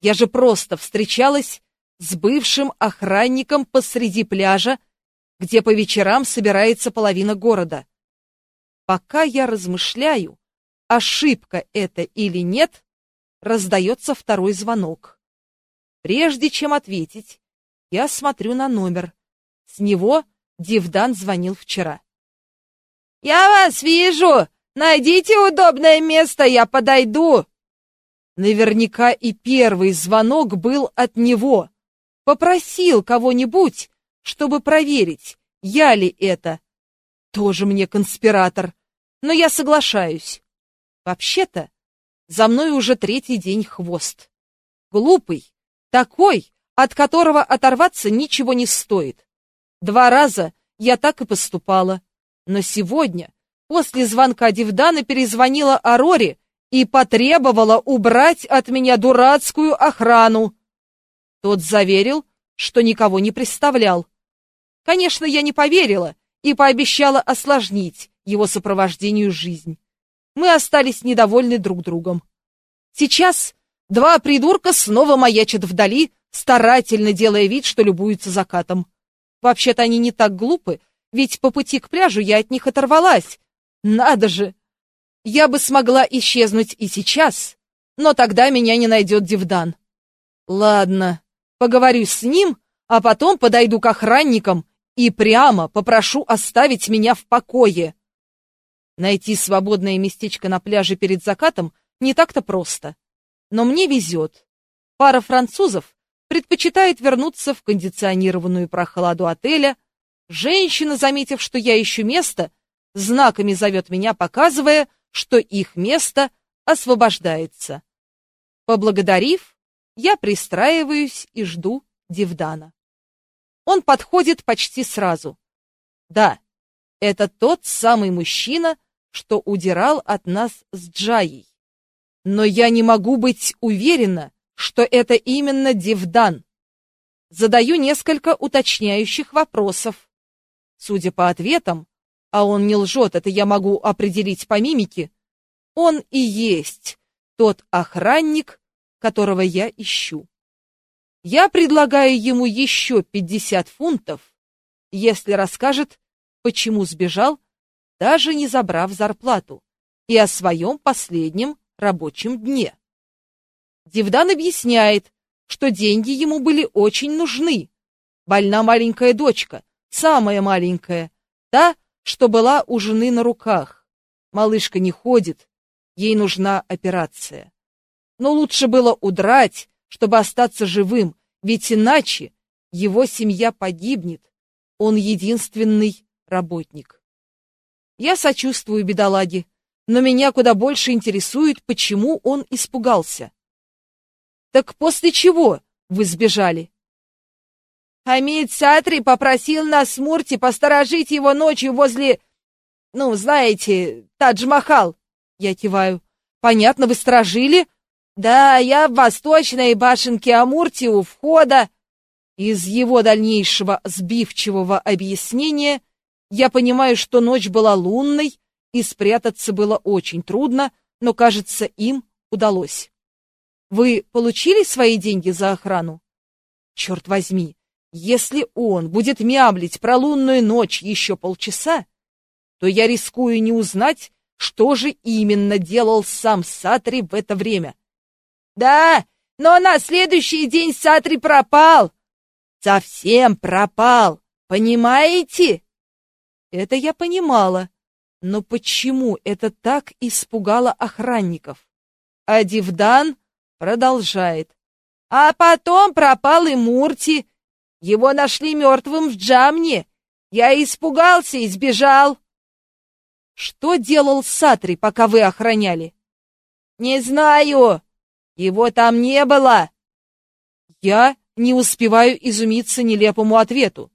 Я же просто встречалась с бывшим охранником посреди пляжа, где по вечерам собирается половина города. Пока я размышляю, ошибка это или нет, раздается второй звонок. Прежде чем ответить, я смотрю на номер. С него Дивдан звонил вчера. «Я вас вижу!» Найдите удобное место, я подойду. Наверняка и первый звонок был от него. Попросил кого-нибудь, чтобы проверить, я ли это. Тоже мне конспиратор. Но я соглашаюсь. Вообще-то, за мной уже третий день хвост. Глупый, Такой, от которого оторваться ничего не стоит. Два раза я так и поступала. Но сегодня, после звонка Дивдана, перезвонила Ароре и потребовала убрать от меня дурацкую охрану. Тот заверил, что никого не представлял. Конечно, я не поверила и пообещала осложнить его сопровождению жизнь. Мы остались недовольны друг другом. Сейчас два придурка снова маячат вдали, старательно делая вид, что любуются закатом. Вообще-то они не так глупы, ведь по пути к пляжу я от них оторвалась. Надо же! Я бы смогла исчезнуть и сейчас, но тогда меня не найдет Дивдан. Ладно, поговорю с ним, а потом подойду к охранникам и прямо попрошу оставить меня в покое. Найти свободное местечко на пляже перед закатом не так-то просто. Но мне везет. Пара французов предпочитает вернуться в кондиционированную прохладу отеля. Женщина, заметив, что я ищу место, знаками зовет меня, показывая, что их место освобождается. Поблагодарив, я пристраиваюсь и жду Дивдана. Он подходит почти сразу. Да, это тот самый мужчина, что удирал от нас с Джаей. Но я не могу быть уверена, что это именно Дивдан. Задаю несколько уточняющих вопросов. Судя по ответам, а он не лжет, это я могу определить по мимике, он и есть тот охранник, которого я ищу. Я предлагаю ему еще 50 фунтов, если расскажет, почему сбежал, даже не забрав зарплату, и о своем последнем рабочем дне. Дивдан объясняет, что деньги ему были очень нужны. Больна маленькая дочка, самая маленькая, та, что была у жены на руках. Малышка не ходит, ей нужна операция. Но лучше было удрать, чтобы остаться живым, ведь иначе его семья погибнет. Он единственный работник. Я сочувствую бедолаге, но меня куда больше интересует, почему он испугался. Так после чего вы сбежали? Хамид Сатри попросил нас Мурти посторожить его ночью возле... Ну, знаете, Тадж-Махал. Я киваю. Понятно, вы сторожили? Да, я в восточной башенке Амурти у входа. Из его дальнейшего сбивчивого объяснения я понимаю, что ночь была лунной, и спрятаться было очень трудно, но, кажется, им удалось. Вы получили свои деньги за охрану? Черт возьми, если он будет мямлить про лунную ночь еще полчаса, то я рискую не узнать, что же именно делал сам Сатри в это время. Да, но на следующий день Сатри пропал. Совсем пропал, понимаете? Это я понимала, но почему это так испугало охранников? А Дивдан Продолжает. А потом пропал и Мурти. Его нашли мертвым в Джамне. Я испугался и сбежал. Что делал Сатри, пока вы охраняли? Не знаю. Его там не было. Я не успеваю изумиться нелепому ответу.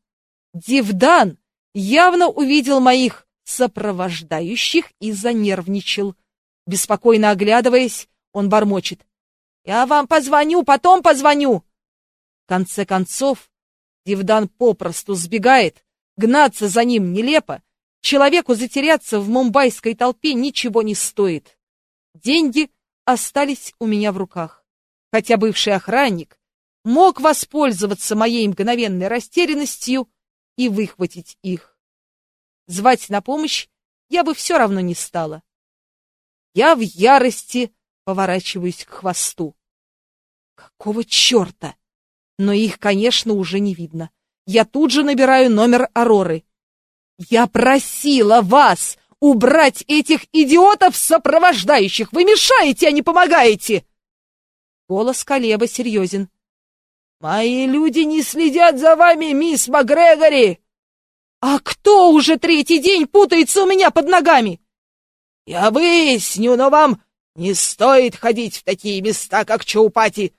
Дивдан явно увидел моих сопровождающих и занервничал. Беспокойно оглядываясь, он бормочет. Я вам позвоню, потом позвоню. В конце концов, Дивдан попросту сбегает, гнаться за ним нелепо, человеку затеряться в мумбайской толпе ничего не стоит. Деньги остались у меня в руках, хотя бывший охранник мог воспользоваться моей мгновенной растерянностью и выхватить их. Звать на помощь я бы все равно не стала. Я в ярости поворачиваюсь к хвосту. Какого черта? Но их, конечно, уже не видно. Я тут же набираю номер Ароры. Я просила вас убрать этих идиотов сопровождающих. Вы мешаете, а не помогаете. Голос Колеба серьезен. Мои люди не следят за вами, мисс МакГрегори. А кто уже третий день путается у меня под ногами? Я выясню, но вам не стоит ходить в такие места, как Чаупати.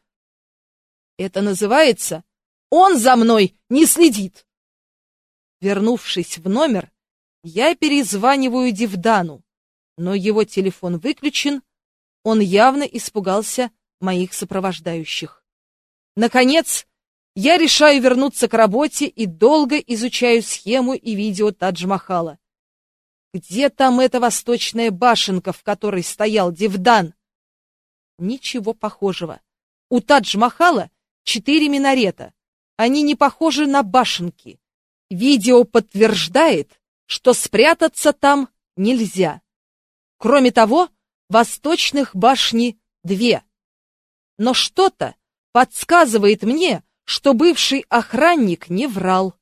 Это называется «Он за мной не следит». Вернувшись в номер, я перезваниваю Дивдану, но его телефон выключен, он явно испугался моих сопровождающих. Наконец, я решаю вернуться к работе и долго изучаю схему и видео Тадж-Махала. Где там эта восточная башенка, в которой стоял Дивдан? Ничего похожего. У Тадж-Махала четыре минарета. Они не похожи на башенки. Видео подтверждает, что спрятаться там нельзя. Кроме того, восточных башни две. Но что-то подсказывает мне, что бывший охранник не врал.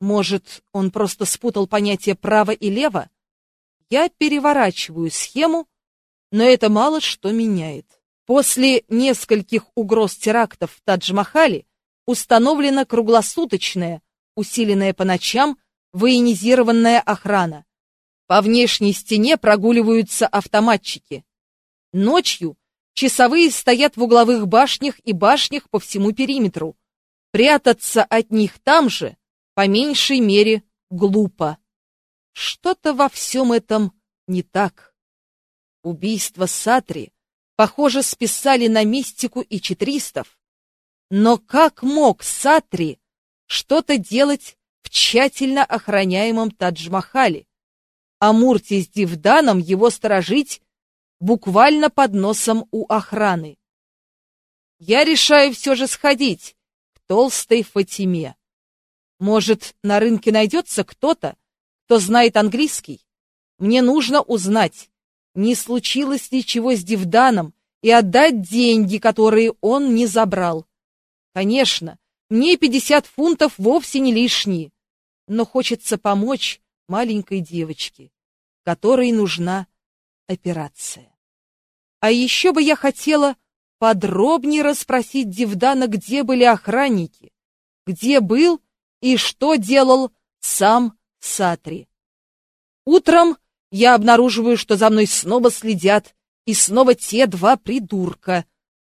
Может, он просто спутал понятия право и лево? Я переворачиваю схему, но это мало что меняет. После нескольких угроз терактов в Тадж-Махале установлена круглосуточная, усиленная по ночам, военизированная охрана. По внешней стене прогуливаются автоматчики. Ночью часовые стоят в угловых башнях и башнях по всему периметру. Прятаться от них там же, по меньшей мере, глупо. Что-то во всем этом не так. Убийство Сатри похоже, списали на мистику и четристов. Но как мог Сатри что-то делать в тщательно охраняемом Тадж-Махале, а Мурти с Дивданом его сторожить буквально под носом у охраны? Я решаю все же сходить к толстой Фатиме. Может, на рынке найдется кто-то, кто знает английский? Мне нужно узнать, не случилось ли чего с Дивданом, и отдать деньги, которые он не забрал. Конечно, мне пятьдесят фунтов вовсе не лишние, но хочется помочь маленькой девочке, которой нужна операция. А еще бы я хотела подробнее расспросить Дивдана, где были охранники, где был и что делал сам Сатри. Утром я обнаруживаю, что за мной снова следят, и снова те два придурка.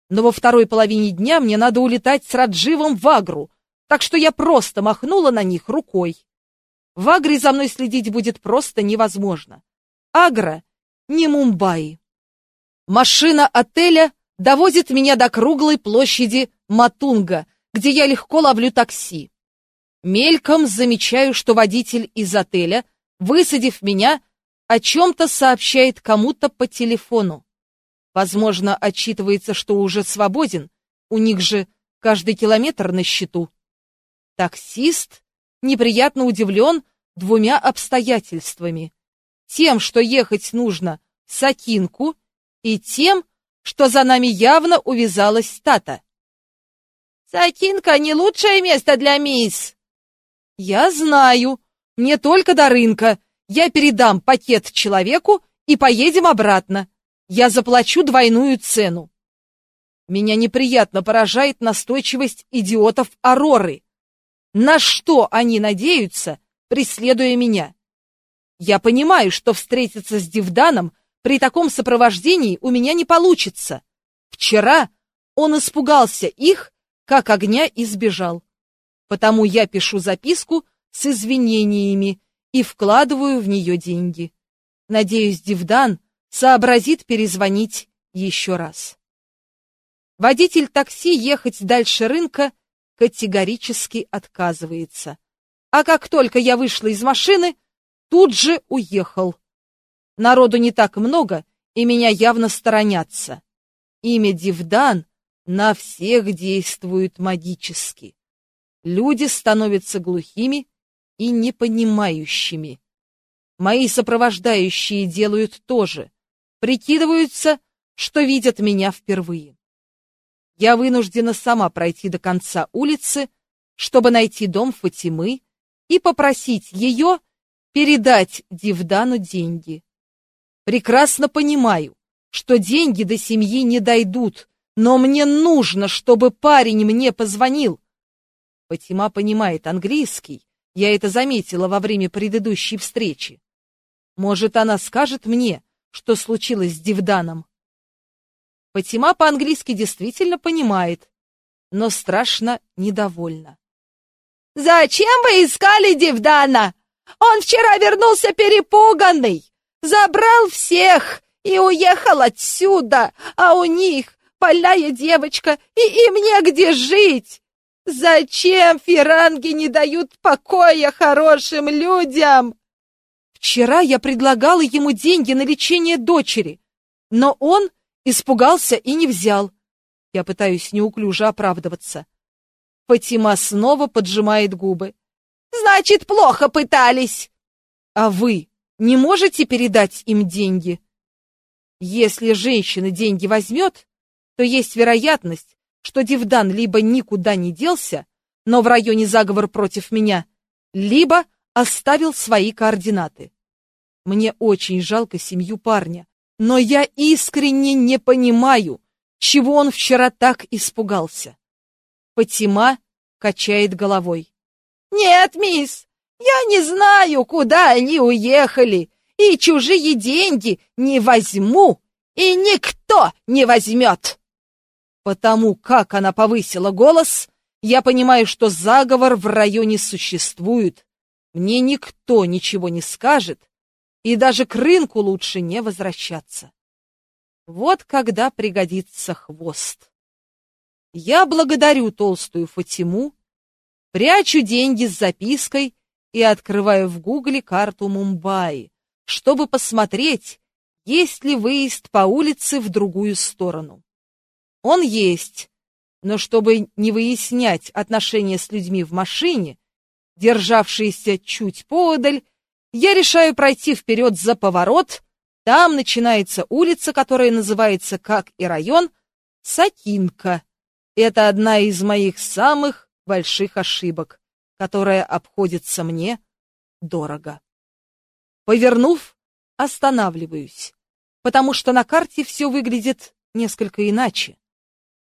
Но во второй половине дня мне надо улетать с Радживом в Агру, так что я просто махнула на них рукой. В Агре за мной следить будет просто невозможно. Агра не Мумбаи. Машина отеля довозит меня до круглой площади Матунга, где я легко ловлю такси. Мельком замечаю, что водитель из отеля, высадив меня, о чем-то сообщает кому-то по телефону. Возможно, отчитывается, что уже свободен, у них же каждый километр на счету. Таксист неприятно удивлен двумя обстоятельствами. Тем, что ехать нужно в Сакинку, и тем, что за нами явно увязалась Тата. «Сакинка не лучшее место для мисс!» «Я знаю, не только до рынка, я передам пакет человеку и поедем обратно. Я заплачу двойную цену. Меня неприятно поражает настойчивость идиотов Ароры. На что они надеются, преследуя меня? Я понимаю, что встретиться с Дивданом при таком сопровождении у меня не получится. Вчера он испугался их, как огня и сбежал. Потому я пишу записку с извинениями и вкладываю в нее деньги. Надеюсь, Дивдан сообразит перезвонить еще раз. Водитель такси ехать дальше рынка категорически отказывается. А как только я вышла из машины, тут же уехал. Народу не так много, и меня явно сторонятся. Имя Дивдан на всех действует магически. Люди становятся глухими и непонимающими. Мои сопровождающие делают то же, прикидываются, что видят меня впервые. Я вынуждена сама пройти до конца улицы, чтобы найти дом Фатимы и попросить ее передать Дивдану деньги. Прекрасно понимаю, что деньги до семьи не дойдут, но мне нужно, чтобы парень мне позвонил. Фатима понимает английский, я это заметила во время предыдущей встречи. Может, она скажет мне, что случилось с Дивданом? Фатима по-английски действительно понимает. но страшно недовольна. «Зачем вы искали Дивдана? Он вчера вернулся перепуганный, забрал всех и уехал отсюда, а у них больная девочка, и им негде жить. Зачем фиранги не дают покоя хорошим людям?» Вчера я предлагала ему деньги на лечение дочери, но он испугался и не взял. Я пытаюсь неуклюже оправдываться. Фатима снова поджимает губы. Значит, плохо пытались. А вы не можете передать им деньги? Если женщина деньги возьмет, то есть вероятность, что Дивдан либо никуда не делся, но в районе заговор против меня, либо оставил свои координаты. Мне очень жалко семью парня, но я искренне не понимаю, чего он вчера так испугался. Фатима качает головой. «Нет, мисс, я не знаю, куда они уехали, и чужие деньги не возьму, и никто не возьмет!» Потому как она повысила голос, я понимаю, что заговор в районе существует. Мне никто ничего не скажет, и даже к рынку лучше не возвращаться. Вот когда пригодится хвост. Я благодарю толстую Фатиму, прячу деньги с запиской и открываю в гугле карту Мумбаи, чтобы посмотреть, есть ли выезд по улице в другую сторону. Он есть, но чтобы не выяснять отношения с людьми в машине, державшиеся чуть поодаль, я решаю пройти вперед за поворот там начинается улица, которая называется, как и район, Сакинка. Это одна из моих самых больших ошибок, которая обходится мне дорого. Повернув, останавливаюсь, потому что на карте все выглядит несколько иначе.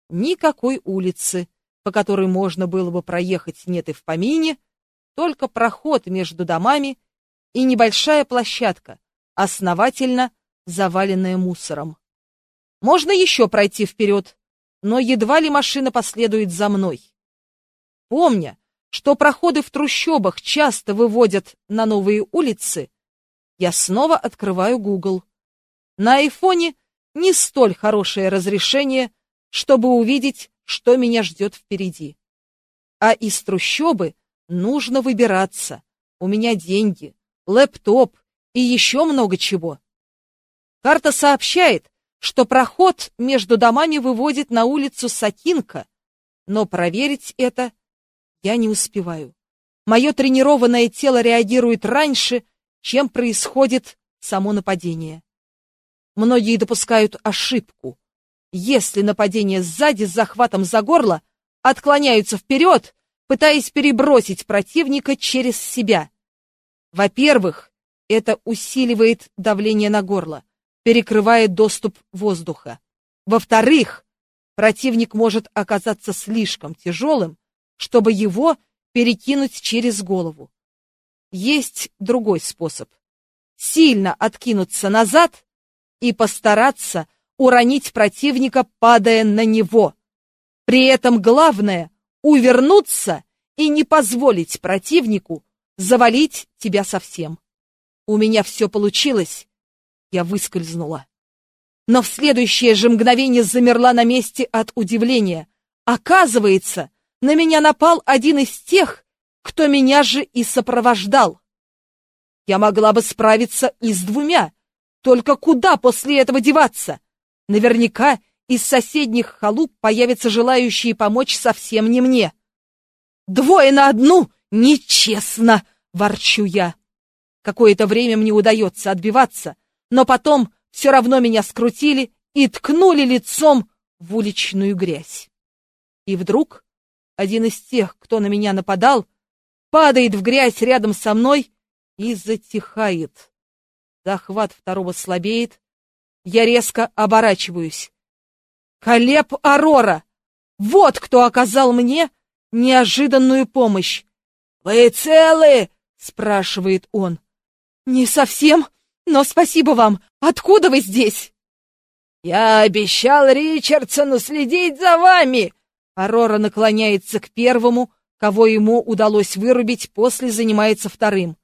Никакой улицы, по которой можно было бы проехать, нет и в помине, только проход между домами и небольшая площадка, основательно заваленная мусором. Можно еще пройти вперед, но едва ли машина последует за мной. Помня, что проходы в трущобах часто выводят на новые улицы, я снова открываю Google. На айфоне не столь хорошее разрешение, чтобы увидеть, что меня ждет впереди. А из трущобы нужно выбираться. У меня деньги, лэптоп, и еще много чего. Карта сообщает, что проход между домами выводит на улицу Сакинка, но проверить это я не успеваю. Мое тренированное тело реагирует раньше, чем происходит само нападение. Многие допускают ошибку. Если нападение сзади с захватом за горло, отклоняются вперед, пытаясь перебросить противника через себя. Во-первых, это усиливает давление на горло, перекрывает доступ воздуха. Во-вторых, противник может оказаться слишком тяжелым, чтобы его перекинуть через голову. Есть другой способ. Сильно откинуться назад и постараться уронить противника, падая на него. При этом главное — увернуться и не позволить противнику завалить тебя совсем. У меня все получилось. Я выскользнула. Но в следующее же мгновение замерла на месте от удивления. Оказывается, на меня напал один из тех, кто меня же и сопровождал. Я могла бы справиться и с двумя. Только куда после этого деваться? Наверняка из соседних халуп появятся желающие помочь совсем не мне. Двое на одну нечестно, ворчу я. Какое-то время мне удается отбиваться, но потом все равно меня скрутили и ткнули лицом в уличную грязь. И вдруг один из тех, кто на меня нападал, падает в грязь рядом со мной и затихает. Захват второго слабеет. Я резко оборачиваюсь. Колеб Арора! Вот кто оказал мне неожиданную помощь. «Вы целы?» — спрашивает он. «Не совсем, но спасибо вам. Откуда вы здесь?» «Я обещал Ричардсону следить за вами. Арора наклоняется к первому, кого ему удалось вырубить, после занимается вторым.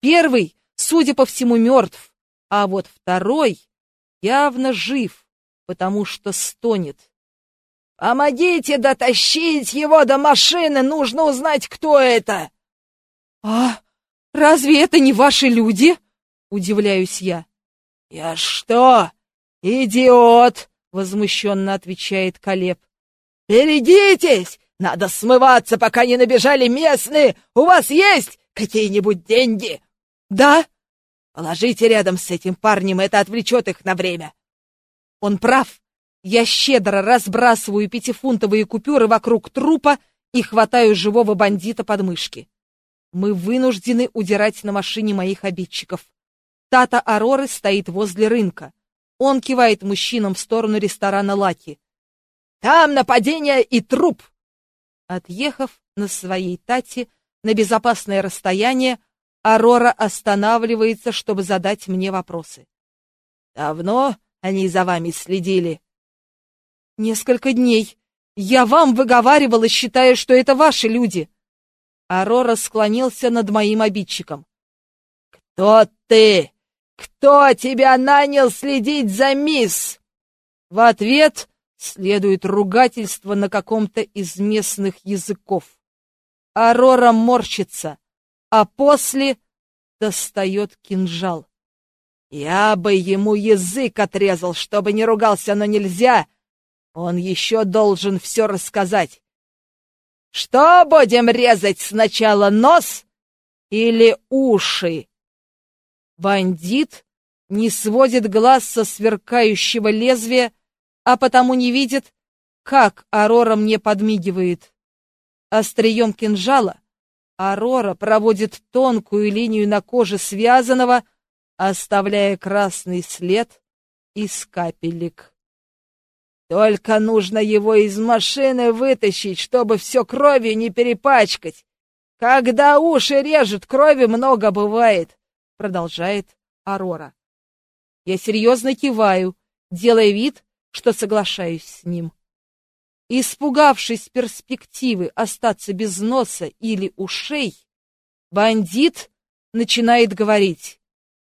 Первый, судя по всему, мертв, а вот второй явно жив, потому что стонет. «Помогите дотащить его до машины, нужно узнать, кто это!» «А разве это не ваши люди?» — удивляюсь я. «Я что, идиот?» — возмущенно отвечает Колеб. «Берегитесь! Надо смываться, пока не набежали местные! У вас есть какие-нибудь деньги?» «Да?» «Положите рядом с этим парнем, это отвлечет их на время». Он прав. Я щедро разбрасываю пятифунтовые купюры вокруг трупа и хватаю живого бандита под мышки. Мы вынуждены удирать на машине моих обидчиков. Тата Ароры стоит возле рынка. Он кивает мужчинам в сторону ресторана Лаки. «Там нападение и труп!» Отъехав на своей Тате на безопасное расстояние, Арора останавливается, чтобы задать мне вопросы. «Давно они за вами следили?» Несколько дней. Я вам выговаривала, считая, что это ваши люди. Арора склонился над моим обидчиком. Кто ты? Кто тебя нанял следить за мисс? В ответ следует ругательство на каком-то из местных языков. Арора морщится, а после достает кинжал. Я бы ему язык отрезал, чтобы не ругался, но нельзя. Он еще должен все рассказать. Что будем резать сначала, нос или уши? Бандит не сводит глаз со сверкающего лезвия, а потому не видит, как Арора мне подмигивает. Острием кинжала Арора проводит тонкую линию на коже связанного, оставляя красный след из капелек. Только нужно его из машины вытащить, чтобы все кровью не перепачкать. Когда уши режут, крови много бывает, продолжает Арора. Я серьезно киваю, делая вид, что соглашаюсь с ним. Испугавшись перспективы остаться без носа или ушей, бандит начинает говорить.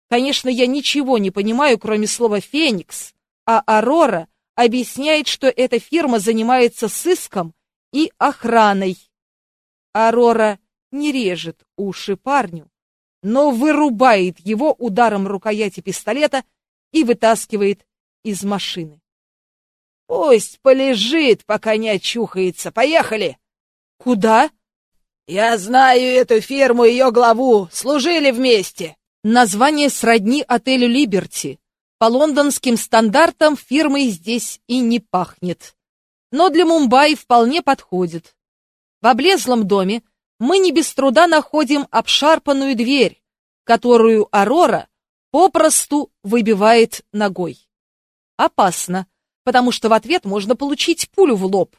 Конечно, я ничего не понимаю, кроме слова «феникс», а Арора — объясняет, что эта фирма занимается сыском и охраной. Арора не режет уши парню, но вырубает его ударом рукояти пистолета и вытаскивает из машины. Пусть полежит, пока не очухается. Поехали! Куда? Я знаю эту фирму, ее главу. Служили вместе. Название сродни отелю «Либерти», по лондонским стандартам фирмой здесь и не пахнет. Но для Мумбаи вполне подходит. В облезлом доме мы не без труда находим обшарпанную дверь, которую Арора попросту выбивает ногой. Опасно, потому что в ответ можно получить пулю в лоб.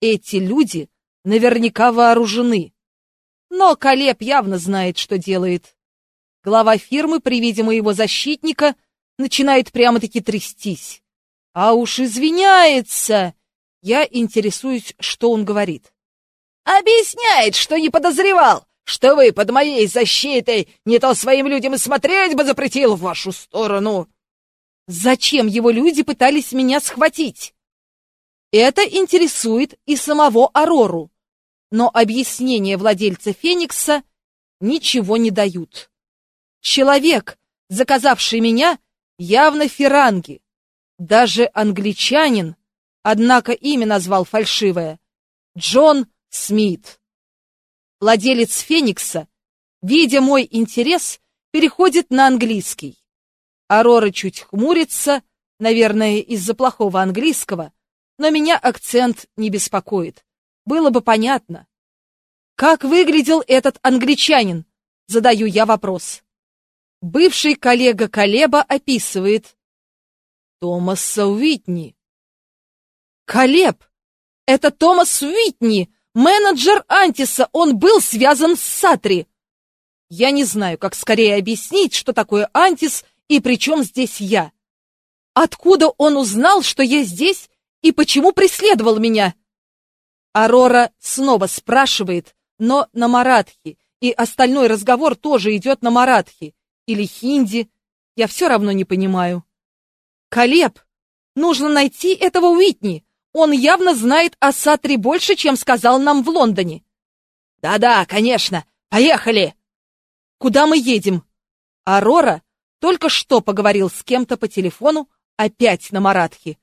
Эти люди наверняка вооружены. Но Колеб явно знает, что делает. Глава фирмы при виде моего защитника начинает прямо-таки трястись. А уж извиняется. Я интересуюсь, что он говорит. Объясняет, что не подозревал, что вы под моей защитой не то своим людям и смотреть бы запретил в вашу сторону. Зачем его люди пытались меня схватить? Это интересует и самого Арору, но объяснения владельца Феникса ничего не дают. Человек, заказавший меня, явно феранги. Даже англичанин, однако имя назвал фальшивое. Джон Смит. Владелец Феникса, видя мой интерес, переходит на английский. Арора чуть хмурится, наверное, из-за плохого английского, но меня акцент не беспокоит. Было бы понятно. Как выглядел этот англичанин? Задаю я вопрос. Бывший коллега Колеба описывает Томаса Уитни. Колеб! Это Томас Уитни, менеджер Антиса, он был связан с Сатри. Я не знаю, как скорее объяснить, что такое Антис и при чем здесь я. Откуда он узнал, что я здесь и почему преследовал меня? Арора снова спрашивает, но на маратхи, и остальной разговор тоже идет на маратхи или хинди, я все равно не понимаю. Колеб, нужно найти этого Уитни. Он явно знает о Сатре больше, чем сказал нам в Лондоне. Да-да, конечно. Поехали. Куда мы едем? Арора только что поговорил с кем-то по телефону, опять на маратхи.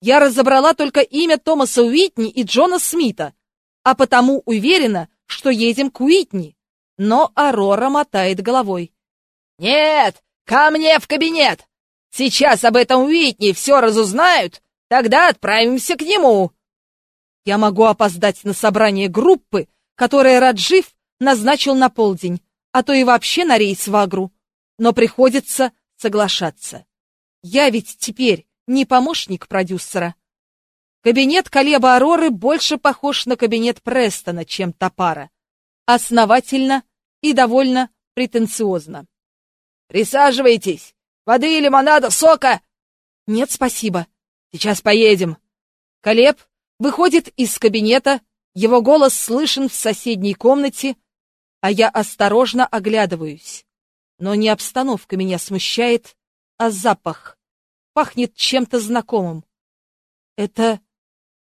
Я разобрала только имя Томаса Уитни и Джона Смита, а потому уверена, что едем к Уитни. Но Арора мотает головой. «Нет, ко мне в кабинет! Сейчас об этом Уитни все разузнают, тогда отправимся к нему!» Я могу опоздать на собрание группы, которое Раджив назначил на полдень, а то и вообще на рейс в Агру. Но приходится соглашаться. Я ведь теперь не помощник продюсера. Кабинет Колеба Ароры больше похож на кабинет Престона, чем Топара. Основательно и довольно претенциозно. «Присаживайтесь! Воды, лимонада, сока!» «Нет, спасибо. Сейчас поедем». Колеб выходит из кабинета, его голос слышен в соседней комнате, а я осторожно оглядываюсь. Но не обстановка меня смущает, а запах. Пахнет чем-то знакомым. Это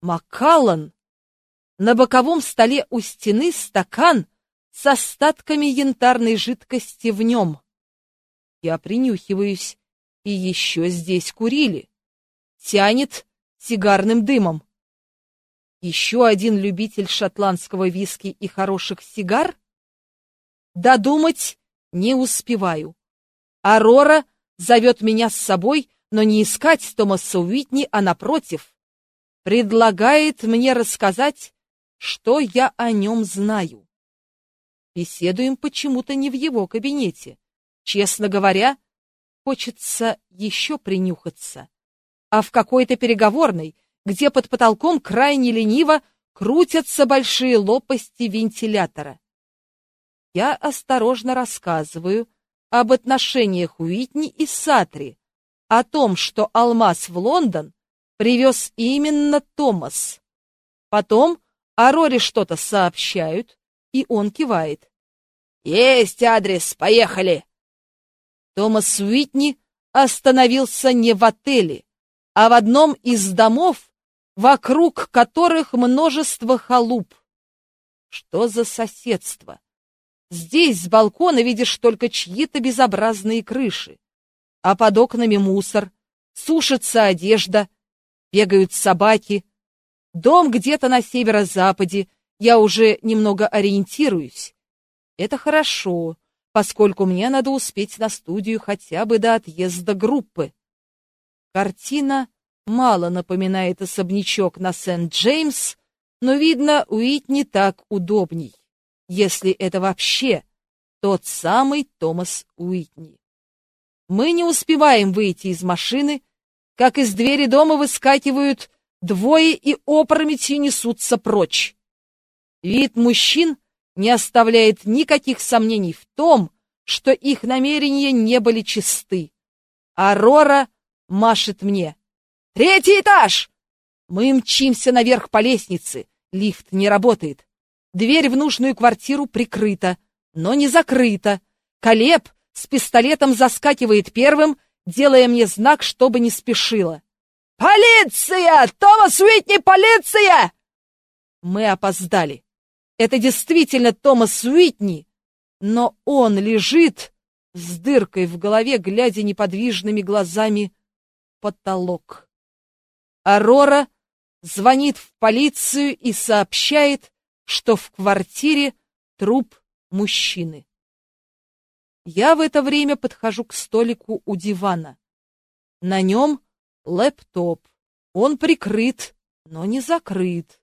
Макаллан. На боковом столе у стены стакан с остатками янтарной жидкости в нем. Я принюхиваюсь, и еще здесь курили. Тянет сигарным дымом. Еще один любитель шотландского виски и хороших сигар? Додумать не успеваю. Арора зовет меня с собой, но не искать Томаса Уитни, а напротив, предлагает мне рассказать, что я о нем знаю. Беседуем почему-то не в его кабинете. Честно говоря, хочется еще принюхаться. А в какой-то переговорной, где под потолком крайне лениво крутятся большие лопасти вентилятора я осторожно рассказываю об отношениях Уитни и Сатри, о том, что алмаз в Лондон привез именно Томас. Потом о Роре что-то сообщают, и он кивает. «Есть адрес, поехали!» Томас Уитни остановился не в отеле, а в одном из домов, вокруг которых множество халуп. Что за соседство? Здесь с балкона видишь только чьи-то безобразные крыши, а под окнами мусор, сушится одежда, бегают собаки. Дом где-то на северо-западе, я уже немного ориентируюсь. Это хорошо, поскольку мне надо успеть на студию хотя бы до отъезда группы. Картина мало напоминает особнячок на Сент-Джеймс, но, видно, Уитни так удобней если это вообще тот самый Томас Уитни. Мы не успеваем выйти из машины, как из двери дома выскакивают двое и опрометью несутся прочь. Вид мужчин не оставляет никаких сомнений в том, что их намерения не были чисты. Арора машет мне. «Третий этаж!» Мы мчимся наверх по лестнице. Лифт не работает. Дверь в нужную квартиру прикрыта, но не закрыта. Колеб с пистолетом заскакивает первым, делая мне знак, чтобы не спешила. «Полиция! Томас Уитни, полиция!» Мы опоздали. Это действительно Томас Уитни, но он лежит с дыркой в голове, глядя неподвижными глазами потолок. Арора звонит в полицию и сообщает, что в квартире труп мужчины. Я в это время подхожу к столику у дивана. На нем лэптоп. Он прикрыт, но не закрыт.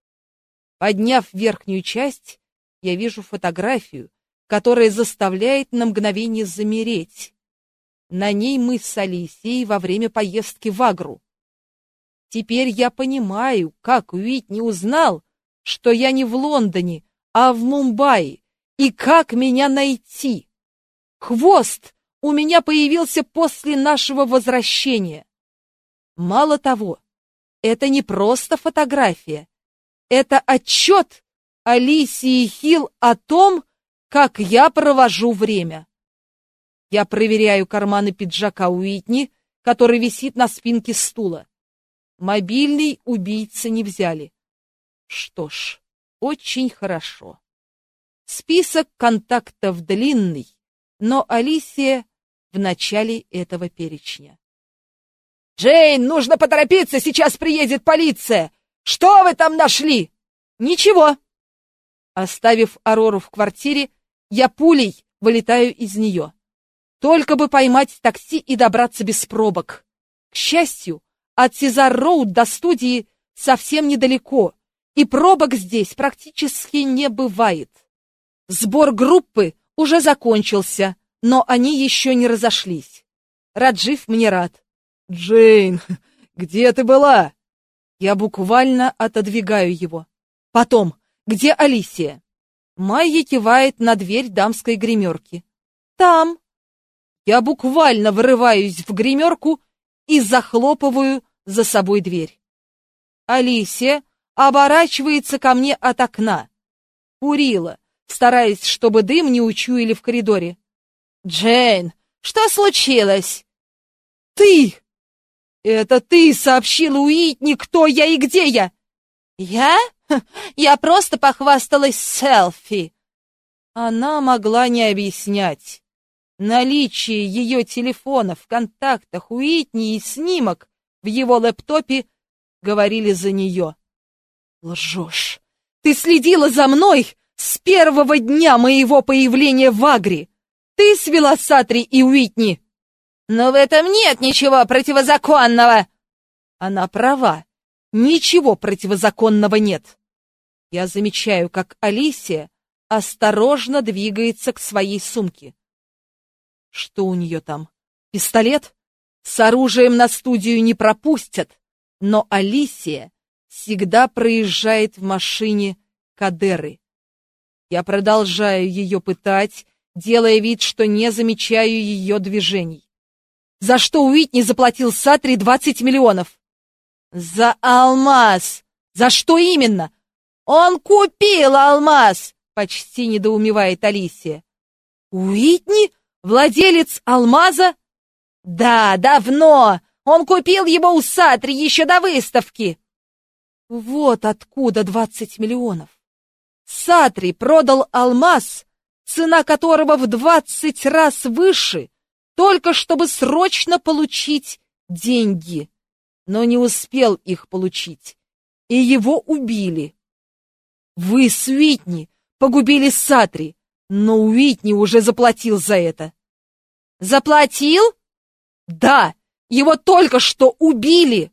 Подняв верхнюю часть, я вижу фотографию, которая заставляет на мгновение замереть. На ней мы с Алисией во время поездки в Агру. Теперь я понимаю, как Уитни узнал, что я не в Лондоне, а в Мумбаи, и как меня найти. Хвост у меня появился после нашего возвращения. Мало того, это не просто фотография. Это отчет Алисии Хилл о том, как я провожу время. Я проверяю карманы пиджака Уитни, который висит на спинке стула. Мобильный убийцы не взяли. Что ж, очень хорошо. Список контактов длинный, но Алисия в начале этого перечня. «Джейн, нужно поторопиться, сейчас приедет полиция! Что вы там нашли?» «Ничего». Оставив Арору в квартире, я пулей вылетаю из нее. Только бы поймать такси и добраться без пробок. К счастью, от Сезар-Роуд до студии совсем недалеко, и пробок здесь практически не бывает. Сбор группы уже закончился, но они еще не разошлись. Раджив мне рад. «Джейн, где ты была?» Я буквально отодвигаю его. Потом, где Алисия? Майя кивает на дверь дамской гримерки. Там. Я буквально вырываюсь в гримерку и захлопываю за собой дверь. Алисия оборачивается ко мне от окна. Курила, стараясь, чтобы дым не учуяли в коридоре. «Джейн, что случилось?» «Ты!» «Это ты сообщила Уитни, кто я и где я!» «Я? Я просто похвасталась селфи!» Она могла не объяснять. Наличие ее телефона в контактах Уитни и снимок в его лэптопе говорили за нее. «Лжешь! Ты следила за мной с первого дня моего появления в Агре! Ты свела Сатри и Уитни!» «Но в этом нет ничего противозаконного!» Она права. Ничего противозаконного нет. Я замечаю, как Алисия осторожно двигается к своей сумке. Что у нее там? Пистолет? С оружием на студию не пропустят, но Алисия всегда проезжает в машине Кадеры. Я продолжаю ее пытать, делая вид, что не замечаю ее движений. За что Уитни заплатил Сатри 20 миллионов? За алмаз! За что именно? Он купил алмаз! Почти недоумевает Алисия. Уитни? Владелец алмаза? Да, давно! Он купил его у Сатри еще до выставки. Вот откуда 20 миллионов. Сатри продал алмаз, цена которого в 20 раз выше, только чтобы срочно получить деньги, но не успел их получить, и его убили. Вы с Уитни погубили Сатри, но Уитни уже заплатил за это. Заплатил? Да, его только что убили.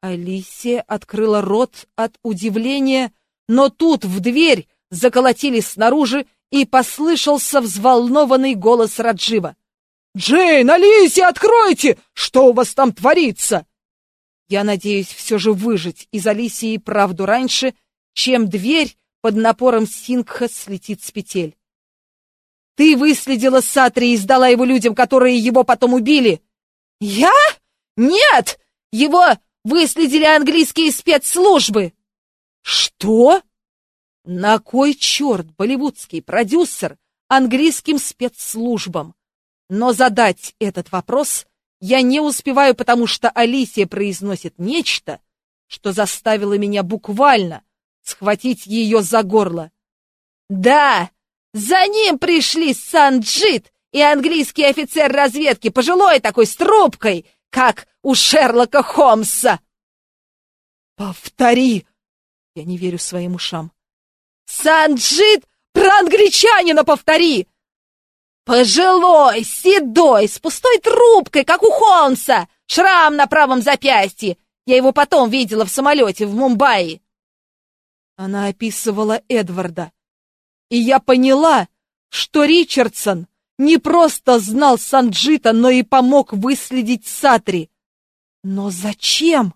Алисия открыла рот от удивления, но тут в дверь заколотили снаружи, и послышался взволнованный голос Раджива. «Джейн, Алисия, откройте! Что у вас там творится?» Я надеюсь все же выжить из Алисии правду раньше, чем дверь под напором Сингха слетит с петель. Ты выследила Сатри и сдала его людям, которые его потом убили. Я? Нет! Его выследили английские спецслужбы. Что? На кой черт болливудский продюсер английским спецслужбам? Но задать этот вопрос я не успеваю, потому что Алисия произносит нечто, что заставило меня буквально схватить ее за горло. «Да, за ним пришли Санджит и английский офицер разведки, пожилой такой, с трубкой, как у Шерлока Холмса!» «Повтори!» Я не верю своим ушам. «Санджит про англичанина повтори!» Пожилой, седой, с пустой трубкой, как у Холмса, шрам на правом запястье. Я его потом видела в самолете в Мумбаи. Она описывала Эдварда. И я поняла, что Ричардсон не просто знал Санджита, но и помог выследить Сатри. Но зачем?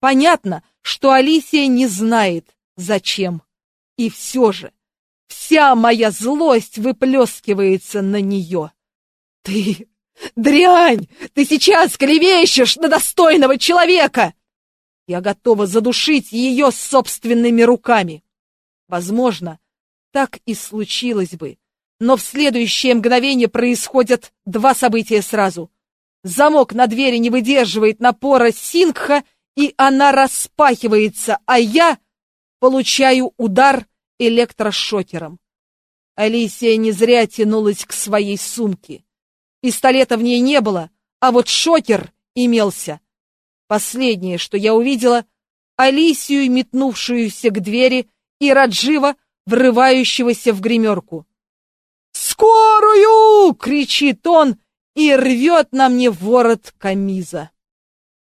Понятно, что Алисия не знает, зачем. И все же Вся моя злость выплескивается на нее. Ты, дрянь, ты сейчас клевещешь на достойного человека! Я готова задушить ее собственными руками. Возможно, так и случилось бы, но в следующее мгновение происходят два события сразу. Замок на двери не выдерживает напора Сингха, и она распахивается, а я получаю удар электрошокером. Алисия не зря тянулась к своей сумке. Пистолета в ней не было, а вот шокер имелся. Последнее, что я увидела, Алисию, метнувшуюся к двери, и Раджива, врывающегося в гримерку. «Скорую!» — кричит он и рвет на мне ворот камиза.